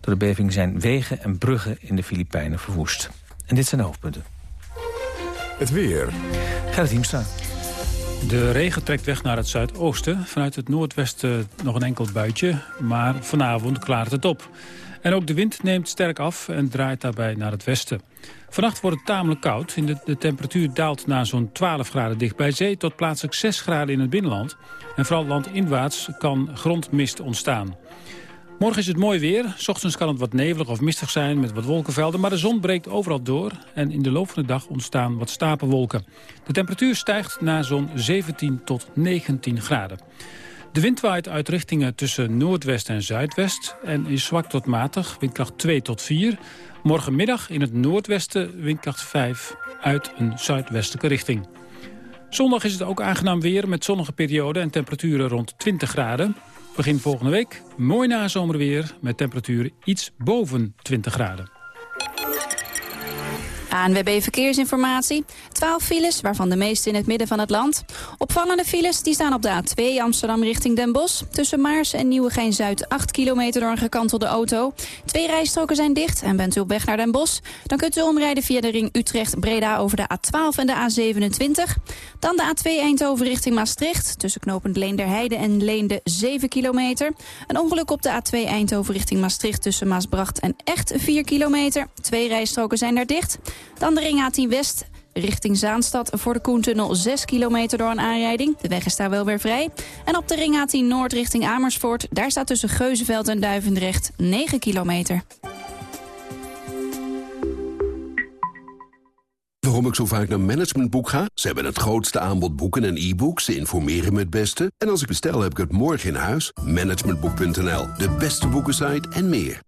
Door de beving zijn wegen en bruggen in de Filipijnen verwoest. En dit zijn de hoofdpunten. Het weer. Gerrit Hiemstra. De regen trekt weg naar het zuidoosten. Vanuit het noordwesten nog een enkel buitje. Maar vanavond klaart het op. En ook de wind neemt sterk af en draait daarbij naar het westen. Vannacht wordt het tamelijk koud. De, temperatuur daalt naar zo'n 12 graden dicht bij zee... tot plaatselijk 6 graden in het binnenland. En vooral landinwaarts kan grondmist ontstaan. Morgen is het mooi weer. Ochtends kan het wat nevelig of mistig zijn met wat wolkenvelden. Maar de zon breekt overal door. En in de loop van de dag ontstaan wat stapelwolken. De temperatuur stijgt naar zo'n 17 tot 19 graden. De wind waait uit richtingen tussen noordwest en zuidwest. En is zwak tot matig, windkracht 2 tot 4. Morgenmiddag in het noordwesten windkracht 5 uit een zuidwestelijke richting. Zondag is het ook aangenaam weer met zonnige perioden en temperaturen rond 20 graden. Begin volgende week mooi nazomerweer met temperaturen iets boven 20 graden. ANWB Verkeersinformatie. 12 files, waarvan de meeste in het midden van het land. Opvallende files die staan op de A2 Amsterdam richting Den Bosch. Tussen Maarsen en Nieuwegein-Zuid 8 kilometer door een gekantelde auto. Twee rijstroken zijn dicht en bent u op weg naar Den Bosch. Dan kunt u omrijden via de ring Utrecht-Breda over de A12 en de A27. Dan de A2 Eindhoven richting Maastricht. Tussen knopend Leenderheide en Leende 7 kilometer. Een ongeluk op de A2 Eindhoven richting Maastricht tussen Maasbracht en Echt 4 kilometer. Twee rijstroken zijn daar dicht. Dan de ring A10 West richting Zaanstad voor de Koentunnel 6 kilometer door een aanrijding. De weg is daar wel weer vrij. En op de ring A10 Noord richting Amersfoort... daar staat tussen Geuzenveld en Duivendrecht 9 kilometer. Waarom ik zo vaak naar Managementboek ga? Ze hebben het grootste aanbod boeken en e-books. Ze informeren me het beste. En als ik bestel, heb ik het morgen in huis. Managementboek.nl, de beste boekensite en meer.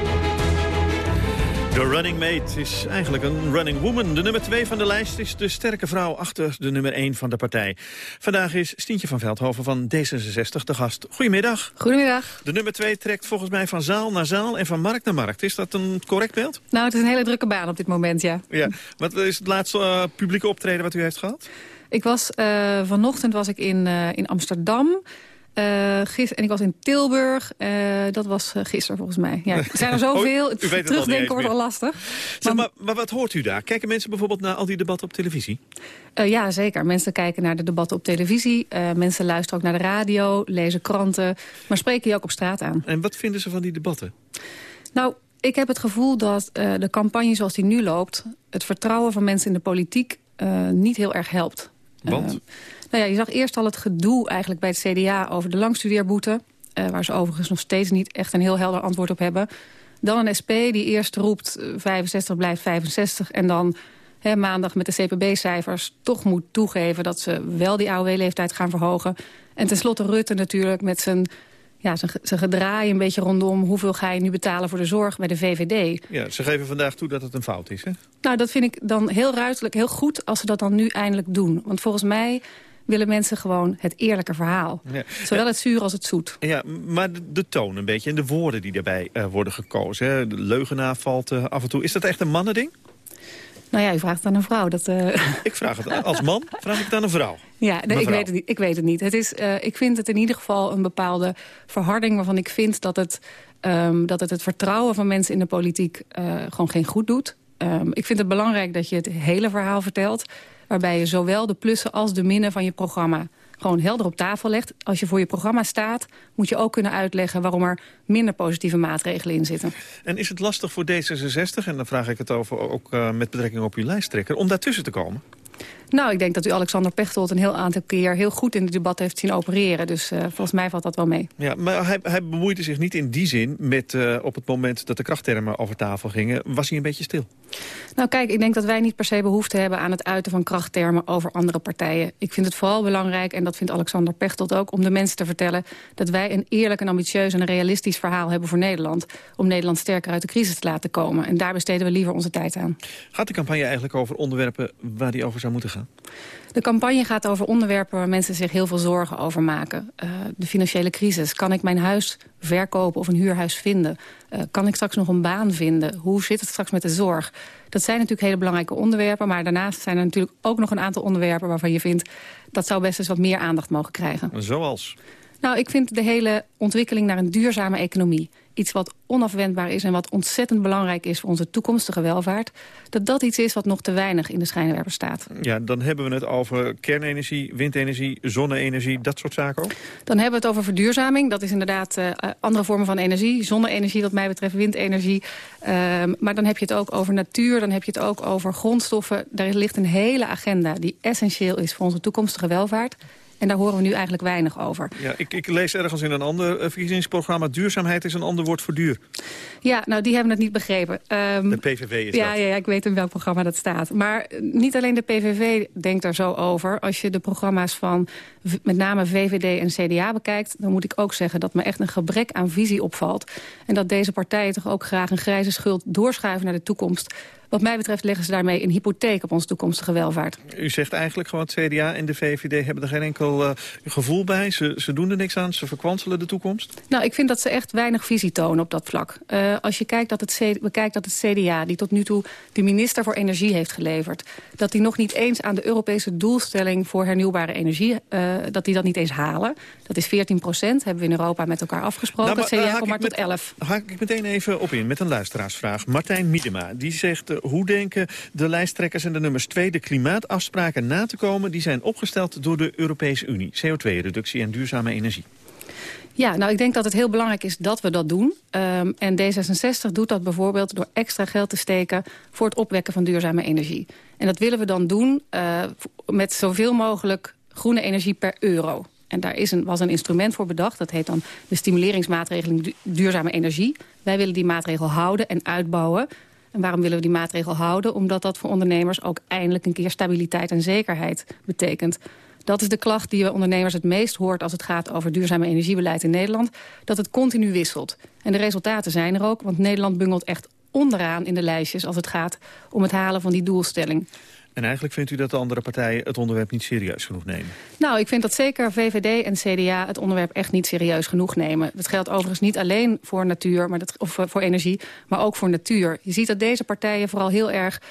De running mate is eigenlijk een running woman. De nummer 2 van de lijst is de sterke vrouw achter de nummer 1 van de partij. Vandaag is Stientje van Veldhoven van D66 de gast. Goedemiddag. Goedemiddag. De nummer 2 trekt volgens mij van zaal naar zaal en van markt naar markt. Is dat een correct beeld? Nou, het is een hele drukke baan op dit moment, ja. Ja. Wat is het laatste uh, publieke optreden wat u heeft gehad? Ik was, uh, vanochtend was ik in, uh, in Amsterdam... Gister, en ik was in Tilburg. Uh, dat was uh, gisteren volgens mij. Ja, er zijn er zoveel. oh, het terugdenken wordt al lastig. Zeg, maar, maar, wat hoort u daar? Kijken mensen bijvoorbeeld naar al die debatten op televisie? ja, zeker. Mensen kijken naar de debatten op televisie. mensen luisteren ook naar de radio, lezen kranten. Maar spreken je ook op straat aan. En wat vinden ze van die debatten? Nou, ik heb het gevoel dat de campagne zoals die nu loopt... het vertrouwen van mensen in de politiek niet heel erg helpt. Want? Nou ja, je zag eerst al het gedoe eigenlijk bij het CDA over de langstudeerboete. Uh, waar ze overigens nog steeds niet echt een heel helder antwoord op hebben. Dan een SP die eerst roept 65 blijft 65. En dan hè, maandag met de CPB-cijfers toch moet toegeven... dat ze wel die AOW-leeftijd gaan verhogen. En tenslotte Rutte natuurlijk met zijn ja, ze gedraaien een beetje rondom... hoeveel ga je nu betalen voor de zorg bij de VVD. Ja, ze geven vandaag toe dat het een fout is, hè? Nou, dat vind ik dan heel ruiterlijk, heel goed... als ze dat dan nu eindelijk doen. Want volgens mij willen mensen gewoon het eerlijke verhaal. Ja. Zowel het zuur als het zoet. Ja, maar de, de toon een beetje en de woorden die daarbij uh, worden gekozen. Hè? De leugenaar valt uh, af en toe. Is dat echt een mannending? Nou ja, u vraagt het aan een vrouw. Dat, uh... Ik vraag het als man, vraag ik het aan een vrouw. Ja, nee, ik, weet het niet, ik weet het niet. Het is, uh, ik vind het in ieder geval een bepaalde verharding... waarvan ik vind dat het um, dat het, het vertrouwen van mensen in de politiek... Uh, gewoon geen goed doet. Um, ik vind het belangrijk dat je het hele verhaal vertelt waarbij je zowel de plussen als de minnen van je programma gewoon helder op tafel legt. Als je voor je programma staat, moet je ook kunnen uitleggen... waarom er minder positieve maatregelen in zitten. En is het lastig voor D66, en dan vraag ik het over ook uh, met betrekking op uw lijsttrekker... om daartussen te komen? Nou, ik denk dat u Alexander Pechtold een heel aantal keer heel goed in het debat heeft zien opereren. Dus uh, volgens mij valt dat wel mee. Ja, maar hij, hij bemoeide zich niet in die zin met uh, op het moment dat de krachttermen over tafel gingen. Was hij een beetje stil? Nou kijk, ik denk dat wij niet per se behoefte hebben aan het uiten van krachttermen over andere partijen. Ik vind het vooral belangrijk, en dat vindt Alexander Pechtold ook, om de mensen te vertellen dat wij een eerlijk en ambitieus en een realistisch verhaal hebben voor Nederland. Om Nederland sterker uit de crisis te laten komen. En daar besteden we liever onze tijd aan. Gaat de campagne eigenlijk over onderwerpen waar die over zou moeten gaan? De campagne gaat over onderwerpen waar mensen zich heel veel zorgen over maken. Uh, de financiële crisis. Kan ik mijn huis verkopen of een huurhuis vinden? Uh, kan ik straks nog een baan vinden? Hoe zit het straks met de zorg? Dat zijn natuurlijk hele belangrijke onderwerpen. Maar daarnaast zijn er natuurlijk ook nog een aantal onderwerpen waarvan je vindt... dat zou best eens wat meer aandacht mogen krijgen. Zoals? Nou, ik vind de hele ontwikkeling naar een duurzame economie iets wat onafwendbaar is en wat ontzettend belangrijk is voor onze toekomstige welvaart, dat dat iets is wat nog te weinig in de schijnwerper staat. Ja, dan hebben we het over kernenergie, windenergie, zonne-energie, dat soort zaken ook? Dan hebben we het over verduurzaming. Dat is inderdaad uh, andere vormen van energie. Zonne-energie wat mij betreft, windenergie. Uh, maar dan heb je het ook over natuur, dan heb je het ook over grondstoffen. Daar ligt een hele agenda die essentieel is voor onze toekomstige welvaart. En daar horen we nu eigenlijk weinig over. Ja, ik, ik lees ergens in een ander eh, verkiezingsprogramma... duurzaamheid is een ander woord voor duur. Ja, nou, die hebben het niet begrepen. Um, de PVV is ja, dat. Ja, ja, ik weet in welk programma dat staat. Maar niet alleen de PVV denkt er zo over. Als je de programma's van met name VVD en CDA bekijkt... dan moet ik ook zeggen dat me echt een gebrek aan visie opvalt. En dat deze partijen toch ook graag een grijze schuld doorschuiven naar de toekomst wat mij betreft leggen ze daarmee een hypotheek op onze toekomstige welvaart. U zegt eigenlijk gewoon het CDA en de VVD hebben er geen enkel uh, gevoel bij. Ze, ze doen er niks aan, ze verkwanselen de toekomst. Nou, ik vind dat ze echt weinig visie tonen op dat vlak. Uh, als je kijkt dat het, bekijkt dat het CDA, die tot nu toe de minister voor Energie heeft geleverd... dat die nog niet eens aan de Europese doelstelling voor hernieuwbare energie... Uh, dat die dat niet eens halen. Dat is 14 procent, hebben we in Europa met elkaar afgesproken. Nou, maar, het CDA komt maar tot 11. Haak ik meteen even op in met een luisteraarsvraag. Martijn Miedema, die zegt hoe denken de lijsttrekkers en de nummers 2 de klimaatafspraken na te komen... die zijn opgesteld door de Europese Unie. CO2-reductie en duurzame energie. Ja, nou ik denk dat het heel belangrijk is dat we dat doen. Um, en D66 doet dat bijvoorbeeld door extra geld te steken... voor het opwekken van duurzame energie. En dat willen we dan doen uh, met zoveel mogelijk groene energie per euro. En daar is een, was een instrument voor bedacht. Dat heet dan de stimuleringsmaatregeling duurzame energie. Wij willen die maatregel houden en uitbouwen. En waarom willen we die maatregel houden? Omdat dat voor ondernemers ook eindelijk een keer stabiliteit en zekerheid betekent. Dat is de klacht die we ondernemers het meest hoort als het gaat over duurzame energiebeleid in Nederland. Dat het continu wisselt. En de resultaten zijn er ook, want Nederland bungelt echt onderaan in de lijstjes als het gaat om het halen van die doelstelling. En eigenlijk vindt u dat de andere partijen het onderwerp niet serieus genoeg nemen? Nou, ik vind dat zeker VVD en CDA het onderwerp echt niet serieus genoeg nemen. Dat geldt overigens niet alleen voor natuur maar dat, of voor energie, maar ook voor natuur. Je ziet dat deze partijen vooral heel erg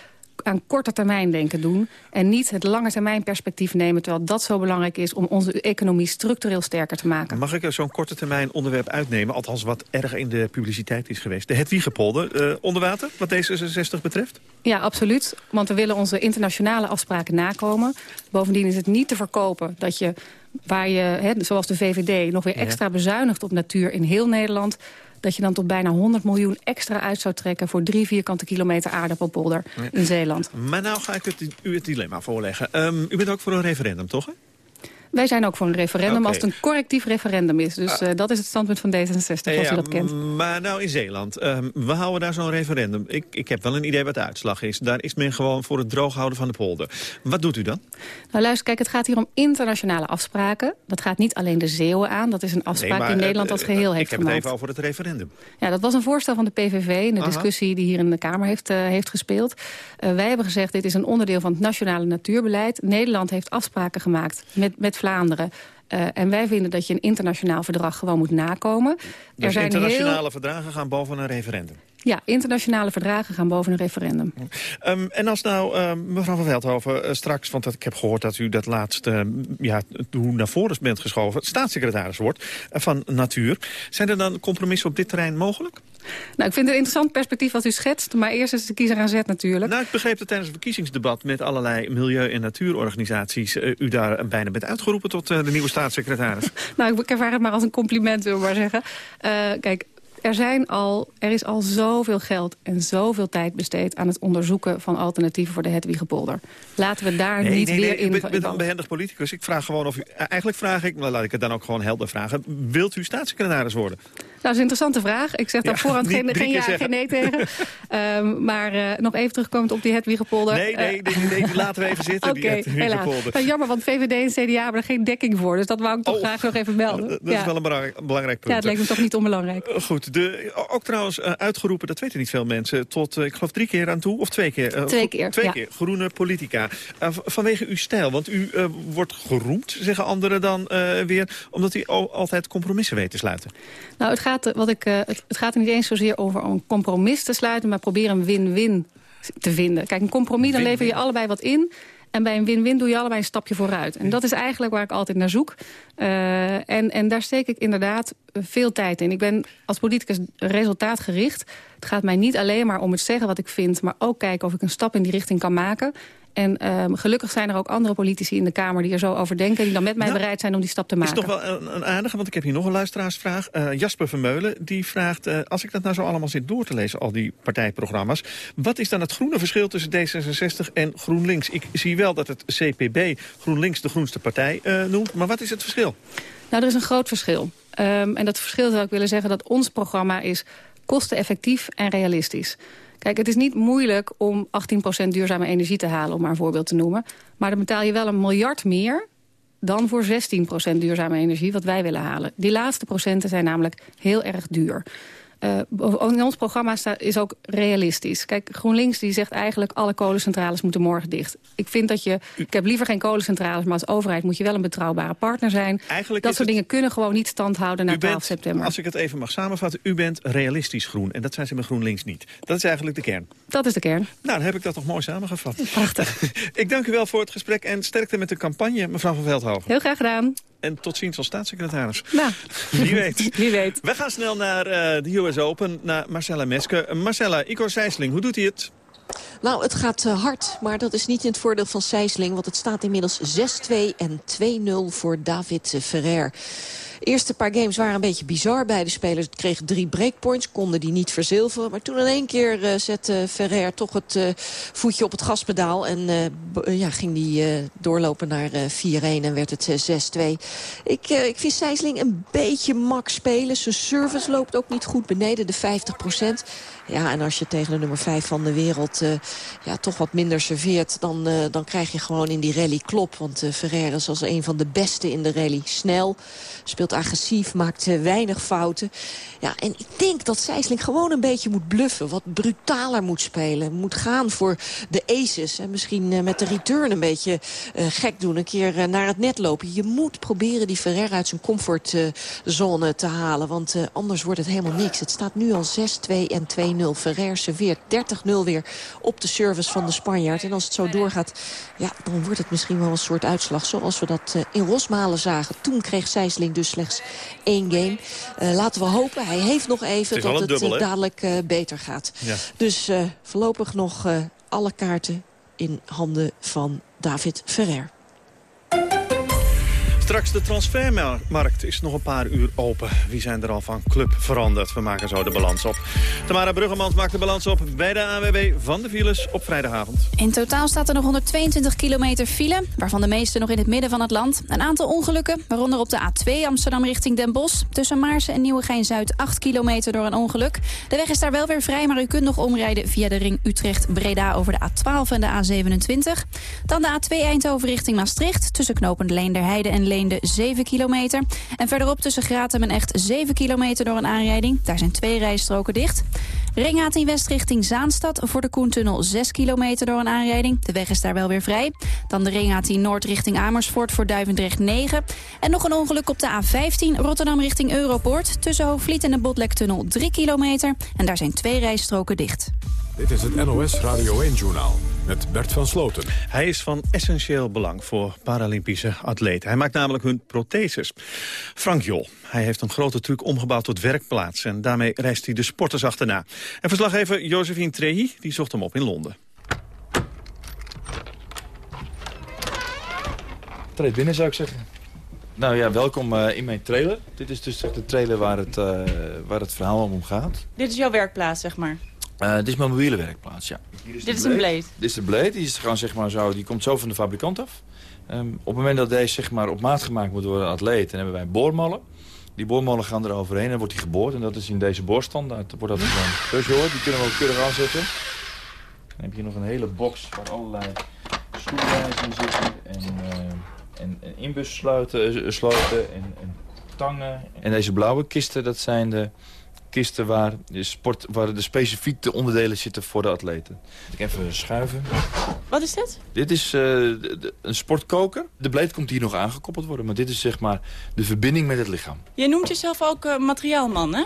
aan korte termijn denken doen... en niet het lange termijn perspectief nemen... terwijl dat zo belangrijk is om onze economie structureel sterker te maken. Mag ik zo'n korte termijn onderwerp uitnemen... althans wat erg in de publiciteit is geweest? De Hedwiegepolder, uh, onder water, wat D66 betreft? Ja, absoluut. Want we willen onze internationale afspraken nakomen. Bovendien is het niet te verkopen dat je, waar je, hè, zoals de VVD... nog weer extra bezuinigt op natuur in heel Nederland dat je dan tot bijna 100 miljoen extra uit zou trekken... voor drie vierkante kilometer aardappelpolder in Zeeland. Maar nou ga ik het, u het dilemma voorleggen. Um, u bent ook voor een referendum, toch? Hè? Wij zijn ook voor een referendum als het een correctief referendum is. Dus uh, dat is het standpunt van D66, als u dat kent. Maar nou in Zeeland, uh, we houden daar zo'n referendum. Ik, ik heb wel een idee wat de uitslag is. Daar is men gewoon voor het drooghouden van de polder. Wat doet u dan? Nou luister, kijk, het gaat hier om internationale afspraken. Dat gaat niet alleen de Zeeuwen aan. Dat is een afspraak die Nederland uh, als geheel heeft gemaakt. Ik heb het even over het referendum. Ja, dat was een voorstel van de PVV in de Aha. discussie die hier in de Kamer heeft, heeft gespeeld. wij hebben gezegd, dit is een onderdeel van het nationale natuurbeleid. Nederland heeft afspraken gemaakt met, met Vlaanderen. Uh, en wij vinden dat je een internationaal verdrag gewoon moet nakomen. Dus er zijn internationale heel... verdragen gaan boven een referendum? Ja, internationale verdragen gaan boven een referendum. Um, en als nou, uh, mevrouw van Veldhoven, uh, straks... want ik heb gehoord dat u dat laatst uh, ja, toen naar voren bent geschoven... staatssecretaris wordt van Natuur. Zijn er dan compromissen op dit terrein mogelijk? Nou, ik vind het een interessant perspectief wat u schetst. Maar eerst is de kiezer aan zet natuurlijk. Nou, ik begreep dat tijdens het verkiezingsdebat... met allerlei milieu- en natuurorganisaties... u daar bijna bent uitgeroepen tot de nieuwe staatssecretaris. nou, ik ervaar het maar als een compliment, wil ik maar zeggen. kijk, er, zijn al, er is al zoveel geld en zoveel tijd besteed... aan het onderzoeken van alternatieven voor de Hedwiegepolder. Laten we daar nee, niet nee, weer nee, in... Ik ben, een behendig politicus. Ik vraag gewoon of u... Eigenlijk vraag ik, maar laat ik het dan ook gewoon helder vragen... wilt u staatssecretaris worden? Nou, dat is een interessante vraag. Ik zeg daar ja, voorhand geen, geen ja geen nee tegen. um, maar uh, nog even terugkomend op die Hedwiegepolder. Nee, nee, nee, nee, die laten we even zitten, okay, die Hedwiegepolder. Nou, jammer, want VVD en CDA hebben er geen dekking voor. Dus dat wou ik toch oh, graag nog even melden. Dat ja. is wel een belangrijk, belangrijk punt. Ja, het leek me toch niet onbelangrijk. Uh, goed, de, ook trouwens uh, uitgeroepen, dat weten niet veel mensen... tot, ik geloof, drie keer aan toe, of twee keer? twee keer, Twee ja. keer, groene politica. vanwege uw stijl, want u wordt geroemd, zeggen anderen dan weer... omdat u altijd compromissen weet te sluiten. Nou, het gaat, wat ik het, het gaat er niet eens zozeer over om een compromis te sluiten... maar proberen een win-win te vinden. Kijk, een compromis, dan lever je allebei wat in... En bij een win-win doe je allebei een stapje vooruit. En dat is eigenlijk waar ik altijd naar zoek. Uh, en, en daar steek ik inderdaad veel tijd in. Ik ben als politicus resultaatgericht. Het gaat mij niet alleen maar om het zeggen wat ik vind... maar ook kijken of ik een stap in die richting kan maken. En um, gelukkig zijn er ook andere politici in de Kamer die er zo over denken... die dan met mij nou, bereid zijn om die stap te maken. is toch wel een, een aardige, want ik heb hier nog een luisteraarsvraag. Uh, Jasper Vermeulen die vraagt, uh, als ik dat nou zo allemaal zit door te lezen... al die partijprogramma's, wat is dan het groene verschil tussen D66 en GroenLinks? Ik zie wel dat het CPB GroenLinks de groenste partij uh, noemt, maar wat is het verschil? Nou, er is een groot verschil. Um, en dat verschil zou ik willen zeggen dat ons programma is kosteneffectief en realistisch. Kijk, het is niet moeilijk om 18% duurzame energie te halen, om maar een voorbeeld te noemen. Maar dan betaal je wel een miljard meer dan voor 16% duurzame energie, wat wij willen halen. Die laatste procenten zijn namelijk heel erg duur. Uh, in ons programma is ook realistisch. Kijk, GroenLinks die zegt eigenlijk... alle kolencentrales moeten morgen dicht. Ik vind dat je... Ik heb liever geen kolencentrales, maar als overheid... moet je wel een betrouwbare partner zijn. Eigenlijk dat soort het, dingen kunnen gewoon niet stand houden na 12 bent, september. Als ik het even mag samenvatten, u bent realistisch groen. En dat zijn ze met GroenLinks niet. Dat is eigenlijk de kern. Dat is de kern. Nou, dan heb ik dat toch mooi samengevat. Prachtig. ik dank u wel voor het gesprek en sterkte met de campagne, mevrouw van Veldhoven. Heel graag gedaan. En tot ziens als staatssecretaris. Nou, wie weet. wie weet. We gaan snel naar uh, de US Open, naar Marcella Meske. Marcella, Igor Sijsling, hoe doet hij het? Nou, het gaat uh, hard, maar dat is niet in het voordeel van Sijsling. Want het staat inmiddels 6-2 en 2-0 voor David Ferrer eerste paar games waren een beetje bizar. Beide spelers kregen drie breakpoints, konden die niet verzilveren. Maar toen in één keer uh, zette Ferrer toch het uh, voetje op het gaspedaal. En uh, ja, ging die doorlopen naar 4-1 en werd het 6-2. Ik, ik vind Sijsling een beetje mak spelen. Zijn service loopt ook niet goed beneden de 50% ja, en als je tegen de nummer 5 van de wereld ja, toch wat minder serveert... Dan, dan krijg je gewoon in die rally klop. Want Ferrer is als een van de beste in de rally. Snel, speelt agressief, maakt weinig fouten. Ja, en ik denk dat Sijsling gewoon een beetje moet bluffen. Wat brutaler moet spelen. Moet gaan voor de aces. En misschien met de return een beetje gek doen. Een keer naar het net lopen. Je moet proberen die Ferrer uit zijn comfortzone te halen. Want anders wordt het helemaal niks. Het staat nu al 6-2 en 2 0 Ferrer serveert 30-0 weer op de service van de Spanjaard. En als het zo doorgaat, ja, dan wordt het misschien wel een soort uitslag. Zoals we dat in Rosmalen zagen. Toen kreeg Sijsling dus slechts één game. Uh, laten we hopen, hij heeft nog even het dat het dubbel, uh, dadelijk beter gaat. Ja. Dus voorlopig nog alle kaarten in handen van David Ferrer. Straks de transfermarkt is nog een paar uur open. Wie zijn er al van club veranderd? We maken zo de balans op. Tamara Bruggemans maakt de balans op bij de ANWB van de files op vrijdagavond. In totaal staat er nog 122 kilometer file, waarvan de meeste nog in het midden van het land. Een aantal ongelukken, waaronder op de A2 Amsterdam richting Den Bosch. Tussen Maarsen en Nieuwegein-Zuid 8 kilometer door een ongeluk. De weg is daar wel weer vrij, maar u kunt nog omrijden via de ring Utrecht-Breda over de A12 en de A27. Dan de A2 Eindhoven richting Maastricht, tussen knopend Leenderheide en Leen de 7 kilometer. En verderop tussen Gratum en Echt 7 kilometer door een aanrijding. Daar zijn twee rijstroken dicht. Ring A10 West richting Zaanstad voor de Koentunnel 6 kilometer door een aanrijding. De weg is daar wel weer vrij. Dan de Ring A10 Noord richting Amersfoort voor Duivendrecht 9. En nog een ongeluk op de A15 Rotterdam richting Europoort. Tussen Hoogvliet en de Botlektunnel 3 kilometer. En daar zijn twee rijstroken dicht. Dit is het NOS Radio 1-journaal met Bert van Sloten. Hij is van essentieel belang voor Paralympische atleten. Hij maakt namelijk hun protheses. Frank Jol, hij heeft een grote truc omgebouwd tot werkplaats... en daarmee reist hij de sporters achterna. En verslaggever Josephine Trehi die zocht hem op in Londen. Treed binnen zou ik zeggen. Nou ja, welkom uh, in mijn trailer. Dit is dus de trailer waar het, uh, waar het verhaal om gaat. Dit is jouw werkplaats, zeg maar? Uh, dit is mijn mobiele werkplaats, ja. Is dit is een blade? Dit is de blade. Die, is gewoon, zeg maar, zo, die komt zo van de fabrikant af. Um, op het moment dat deze zeg maar, op maat gemaakt moet worden atleet... dan hebben wij een boormolen. Die boormolen gaan er overheen en wordt die geboord. En dat is in deze boorstandaard. wordt dat gewoon... Dus hoor, die kunnen we ook keurig aanzetten. Dan heb je nog een hele box waar allerlei schroevenwijzen in zitten. En, uh, en, en inbussluiten uh, sluiten, en, en tangen. En deze blauwe kisten, dat zijn de kisten waar de, sport, waar de specifieke onderdelen zitten voor de atleten. Ik even schuiven. Wat is dit? Dit is uh, de, de, een sportkoker. De bleed komt hier nog aangekoppeld worden. Maar dit is zeg maar de verbinding met het lichaam. Jij noemt jezelf ook uh, materiaalman, hè?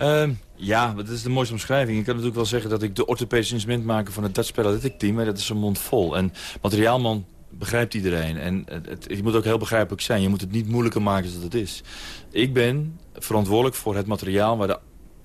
Uh, ja, dat is de mooiste omschrijving. Ik kan natuurlijk wel zeggen dat ik de orthopedische instrumentmaker van het Dutch Paralytic Team... dat is een mond vol. En materiaalman begrijpt iedereen. En het, het, je moet ook heel begrijpelijk zijn. Je moet het niet moeilijker maken dan het is. Ik ben verantwoordelijk voor het materiaal waar de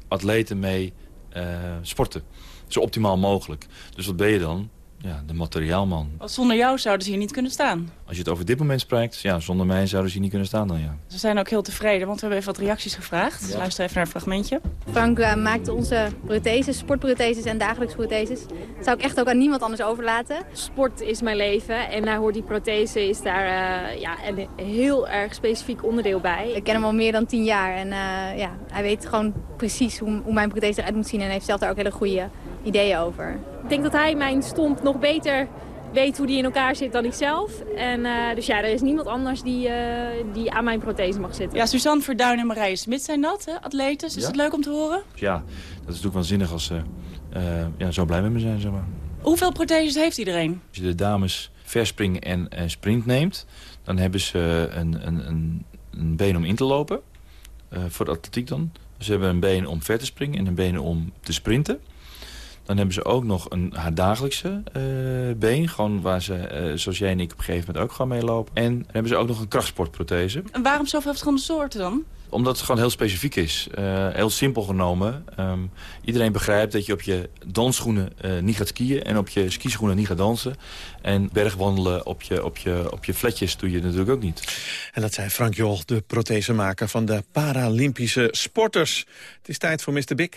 atleten mee uh, sporten. Zo optimaal mogelijk. Dus wat ben je dan? Ja, de materiaalman. Zonder jou zouden ze hier niet kunnen staan. Als je het over dit moment spreekt, ja, zonder mij zouden ze hier niet kunnen staan dan, ja. Ze zijn ook heel tevreden, want we hebben even wat reacties gevraagd. Ja. Luister even naar een fragmentje. Frank uh, maakt onze protheses, sportprotheses en dagelijks protheses. Dat zou ik echt ook aan niemand anders overlaten. Sport is mijn leven en daar hoort die prothese is daar uh, ja, een heel erg specifiek onderdeel bij. Ik ken hem al meer dan tien jaar en uh, ja, hij weet gewoon precies hoe, hoe mijn prothese eruit moet zien en heeft zelf daar ook hele goede ideeën over. Ik denk dat hij mijn stomp nog beter weet hoe die in elkaar zit dan ik zelf. En, uh, dus ja, er is niemand anders die, uh, die aan mijn prothese mag zitten. Ja, Suzanne Verduin en Marije Smit zijn dat, hè? atleten. Is ja? het leuk om te horen? Ja, dat is natuurlijk waanzinnig als ze uh, ja, zo blij met me zijn. Zeg maar. Hoeveel protheses heeft iedereen? Als je de dames verspringen en, en sprint neemt... dan hebben ze een, een, een, een been om in te lopen. voor de atletiek dan. Ze hebben een been om ver te springen en een been om te sprinten. Dan hebben ze ook nog een, haar dagelijkse uh, been. Gewoon waar ze, uh, zoals jij en ik op een gegeven moment ook gewoon mee lopen. En dan hebben ze ook nog een krachtsportprothese. En waarom zoveel verschillende soorten dan? omdat het gewoon heel specifiek is. Uh, heel simpel genomen. Um, iedereen begrijpt dat je op je dansschoenen uh, niet gaat skiën... en op je skischoenen niet gaat dansen. En bergwandelen op je, op, je, op je fletjes doe je natuurlijk ook niet. En dat zei Frank Jol, de prothesemaker van de Paralympische sporters. Het is tijd voor Mr. Big.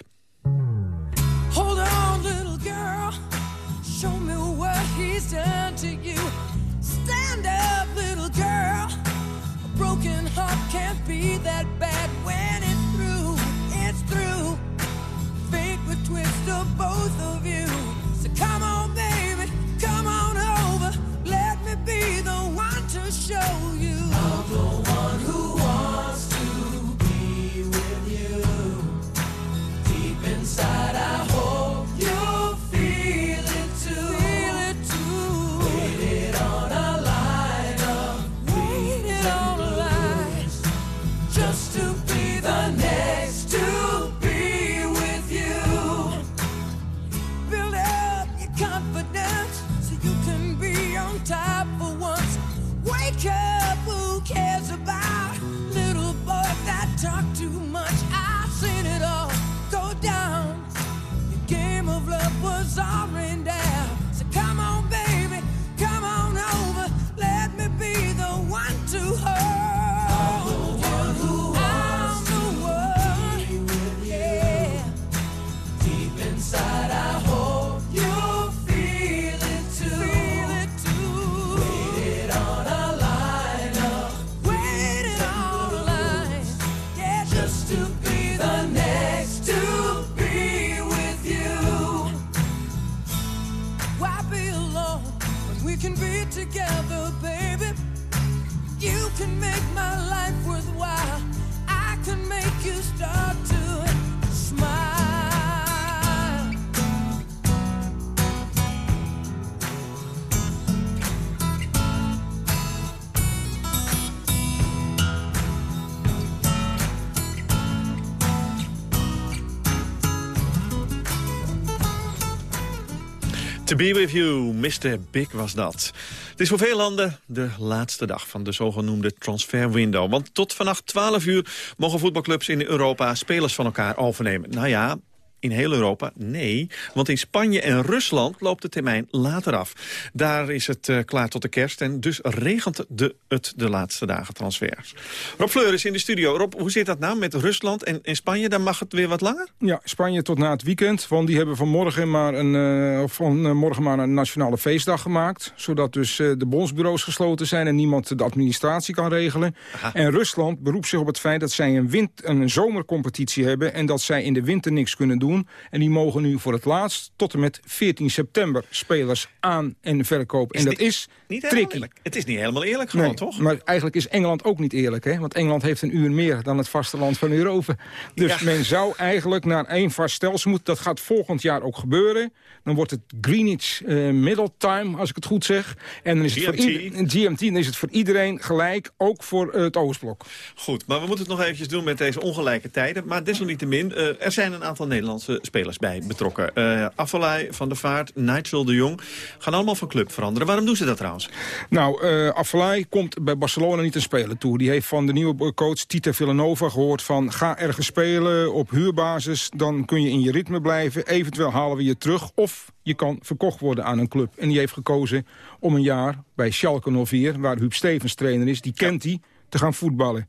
To be with you, Mr. Big was dat. Het is voor veel landen de laatste dag van de zogenoemde transfer window. Want tot vannacht 12 uur mogen voetbalclubs in Europa spelers van elkaar overnemen. Nou ja, in heel Europa? Nee, want in Spanje en Rusland loopt de termijn later af. Daar is het uh, klaar tot de kerst en dus regent de, het de laatste dagen transfers. Rob Fleur is in de studio. Rob, hoe zit dat nou met Rusland en, en Spanje? Dan mag het weer wat langer? Ja, Spanje tot na het weekend, want die hebben vanmorgen maar een, uh, van, morgen maar een nationale feestdag gemaakt. Zodat dus de bondsbureaus gesloten zijn en niemand de administratie kan regelen. Aha. En Rusland beroept zich op het feit dat zij een, wind, een zomercompetitie hebben en dat zij in de winter niks kunnen doen. En die mogen nu voor het laatst tot en met 14 september spelers aan- en verkopen. En dat is niet tricky. Eerlijk. Het is niet helemaal eerlijk gewoon, nee, toch? Maar eigenlijk is Engeland ook niet eerlijk. Hè? Want Engeland heeft een uur meer dan het vasteland van Europa. Dus ja. men zou eigenlijk naar één vast stelsel moeten. Dat gaat volgend jaar ook gebeuren. Dan wordt het Greenwich uh, Middle Time, als ik het goed zeg. En dan is het, GMT. Voor ieder, GMT, dan is het voor iedereen gelijk, ook voor uh, het Oostblok. Goed, maar we moeten het nog eventjes doen met deze ongelijke tijden. Maar desalniettemin, uh, er zijn een aantal Nederlandse spelers bij betrokken. Uh, Affelay, Van der Vaart, Nigel de Jong gaan allemaal van club veranderen. Waarom doen ze dat trouwens? Nou, uh, Affelay komt bij Barcelona niet te spelen toe. Die heeft van de nieuwe coach Tita Villanova gehoord van... ga ergens spelen op huurbasis, dan kun je in je ritme blijven. Eventueel halen we je terug of je kan verkocht worden aan een club. En die heeft gekozen om een jaar bij Schalke 04, waar Huub Stevens trainer is... die kent hij, te gaan voetballen.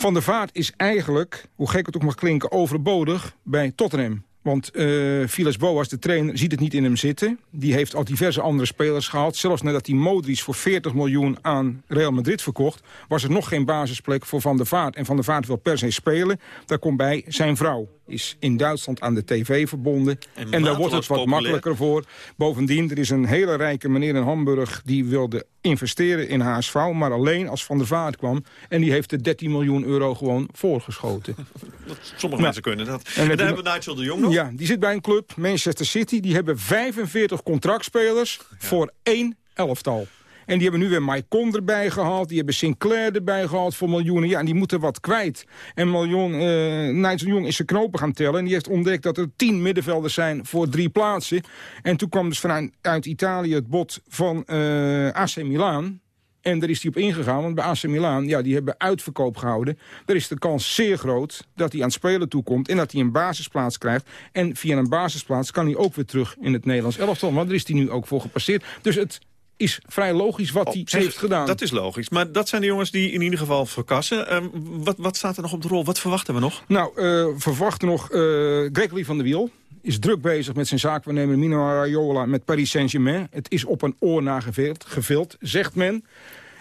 Van der Vaart is eigenlijk, hoe gek het ook mag klinken, overbodig bij Tottenham. Want uh, Boas, de trainer, ziet het niet in hem zitten. Die heeft al diverse andere spelers gehaald. Zelfs nadat hij Modric voor 40 miljoen aan Real Madrid verkocht... was er nog geen basisplek voor Van der Vaart. En Van der Vaart wil per se spelen. Daar komt bij zijn vrouw. Is in Duitsland aan de tv verbonden. En, en daar wordt het wat populair. makkelijker voor. Bovendien, er is een hele rijke meneer in Hamburg... die wilde investeren in HSV, maar alleen als Van der Vaart kwam. En die heeft de 13 miljoen euro gewoon voorgeschoten. Sommige nou, mensen kunnen dat. En, en daar hebben we Nigel de Jong nog. Ja, die zit bij een club, Manchester City. Die hebben 45 contractspelers ja. voor één elftal. En die hebben nu weer Mike Con erbij gehaald. Die hebben Sinclair erbij gehaald voor miljoenen. Ja, en die moeten wat kwijt. En miljoen, uh, Nigel Jong is zijn knopen gaan tellen. En die heeft ontdekt dat er tien middenvelders zijn voor drie plaatsen. En toen kwam dus vanuit uit Italië het bod van uh, AC Milan. En daar is hij op ingegaan, want bij AC Milan, ja, die hebben uitverkoop gehouden. Daar is de kans zeer groot dat hij aan het spelen toekomt... en dat hij een basisplaats krijgt. En via een basisplaats kan hij ook weer terug in het Nederlands elftal. Want daar is hij nu ook voor gepasseerd. Dus het is vrij logisch wat hij heeft gedaan. Dat is logisch. Maar dat zijn de jongens die in ieder geval verkassen. Ehm, wat, wat staat er nog op de rol? Wat verwachten we nog? Nou, uh, verwachten nog uh, Gregory van der Wiel is druk bezig met zijn zaakwaarnemer Mino Raiola met Paris Saint-Germain. Het is op een oor nagevild, zegt men.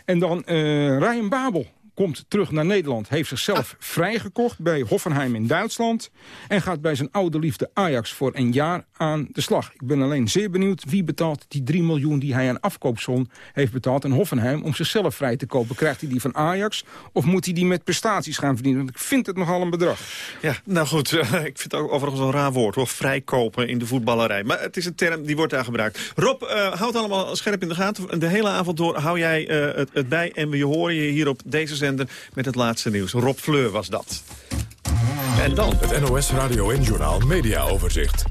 En dan uh, Ryan Babel komt terug naar Nederland. Heeft zichzelf vrijgekocht bij Hoffenheim in Duitsland. En gaat bij zijn oude liefde Ajax voor een jaar aan de slag. Ik ben alleen zeer benieuwd wie betaalt die 3 miljoen die hij aan afkoopsom heeft betaald. En Hoffenheim om zichzelf vrij te kopen. Krijgt hij die van Ajax of moet hij die met prestaties gaan verdienen? Want ik vind het nogal een bedrag. Ja, nou goed. ik vind het ook overigens een raar woord. Hoor. Vrijkopen in de voetballerij. Maar het is een term die wordt daar gebruikt. Rob, uh, houd allemaal scherp in de gaten. De hele avond door hou jij uh, het, het, bij. En we horen je hier op deze zender met het laatste nieuws. Rob Fleur was dat. En dan? Het NOS Radio en Journaal Media Overzicht.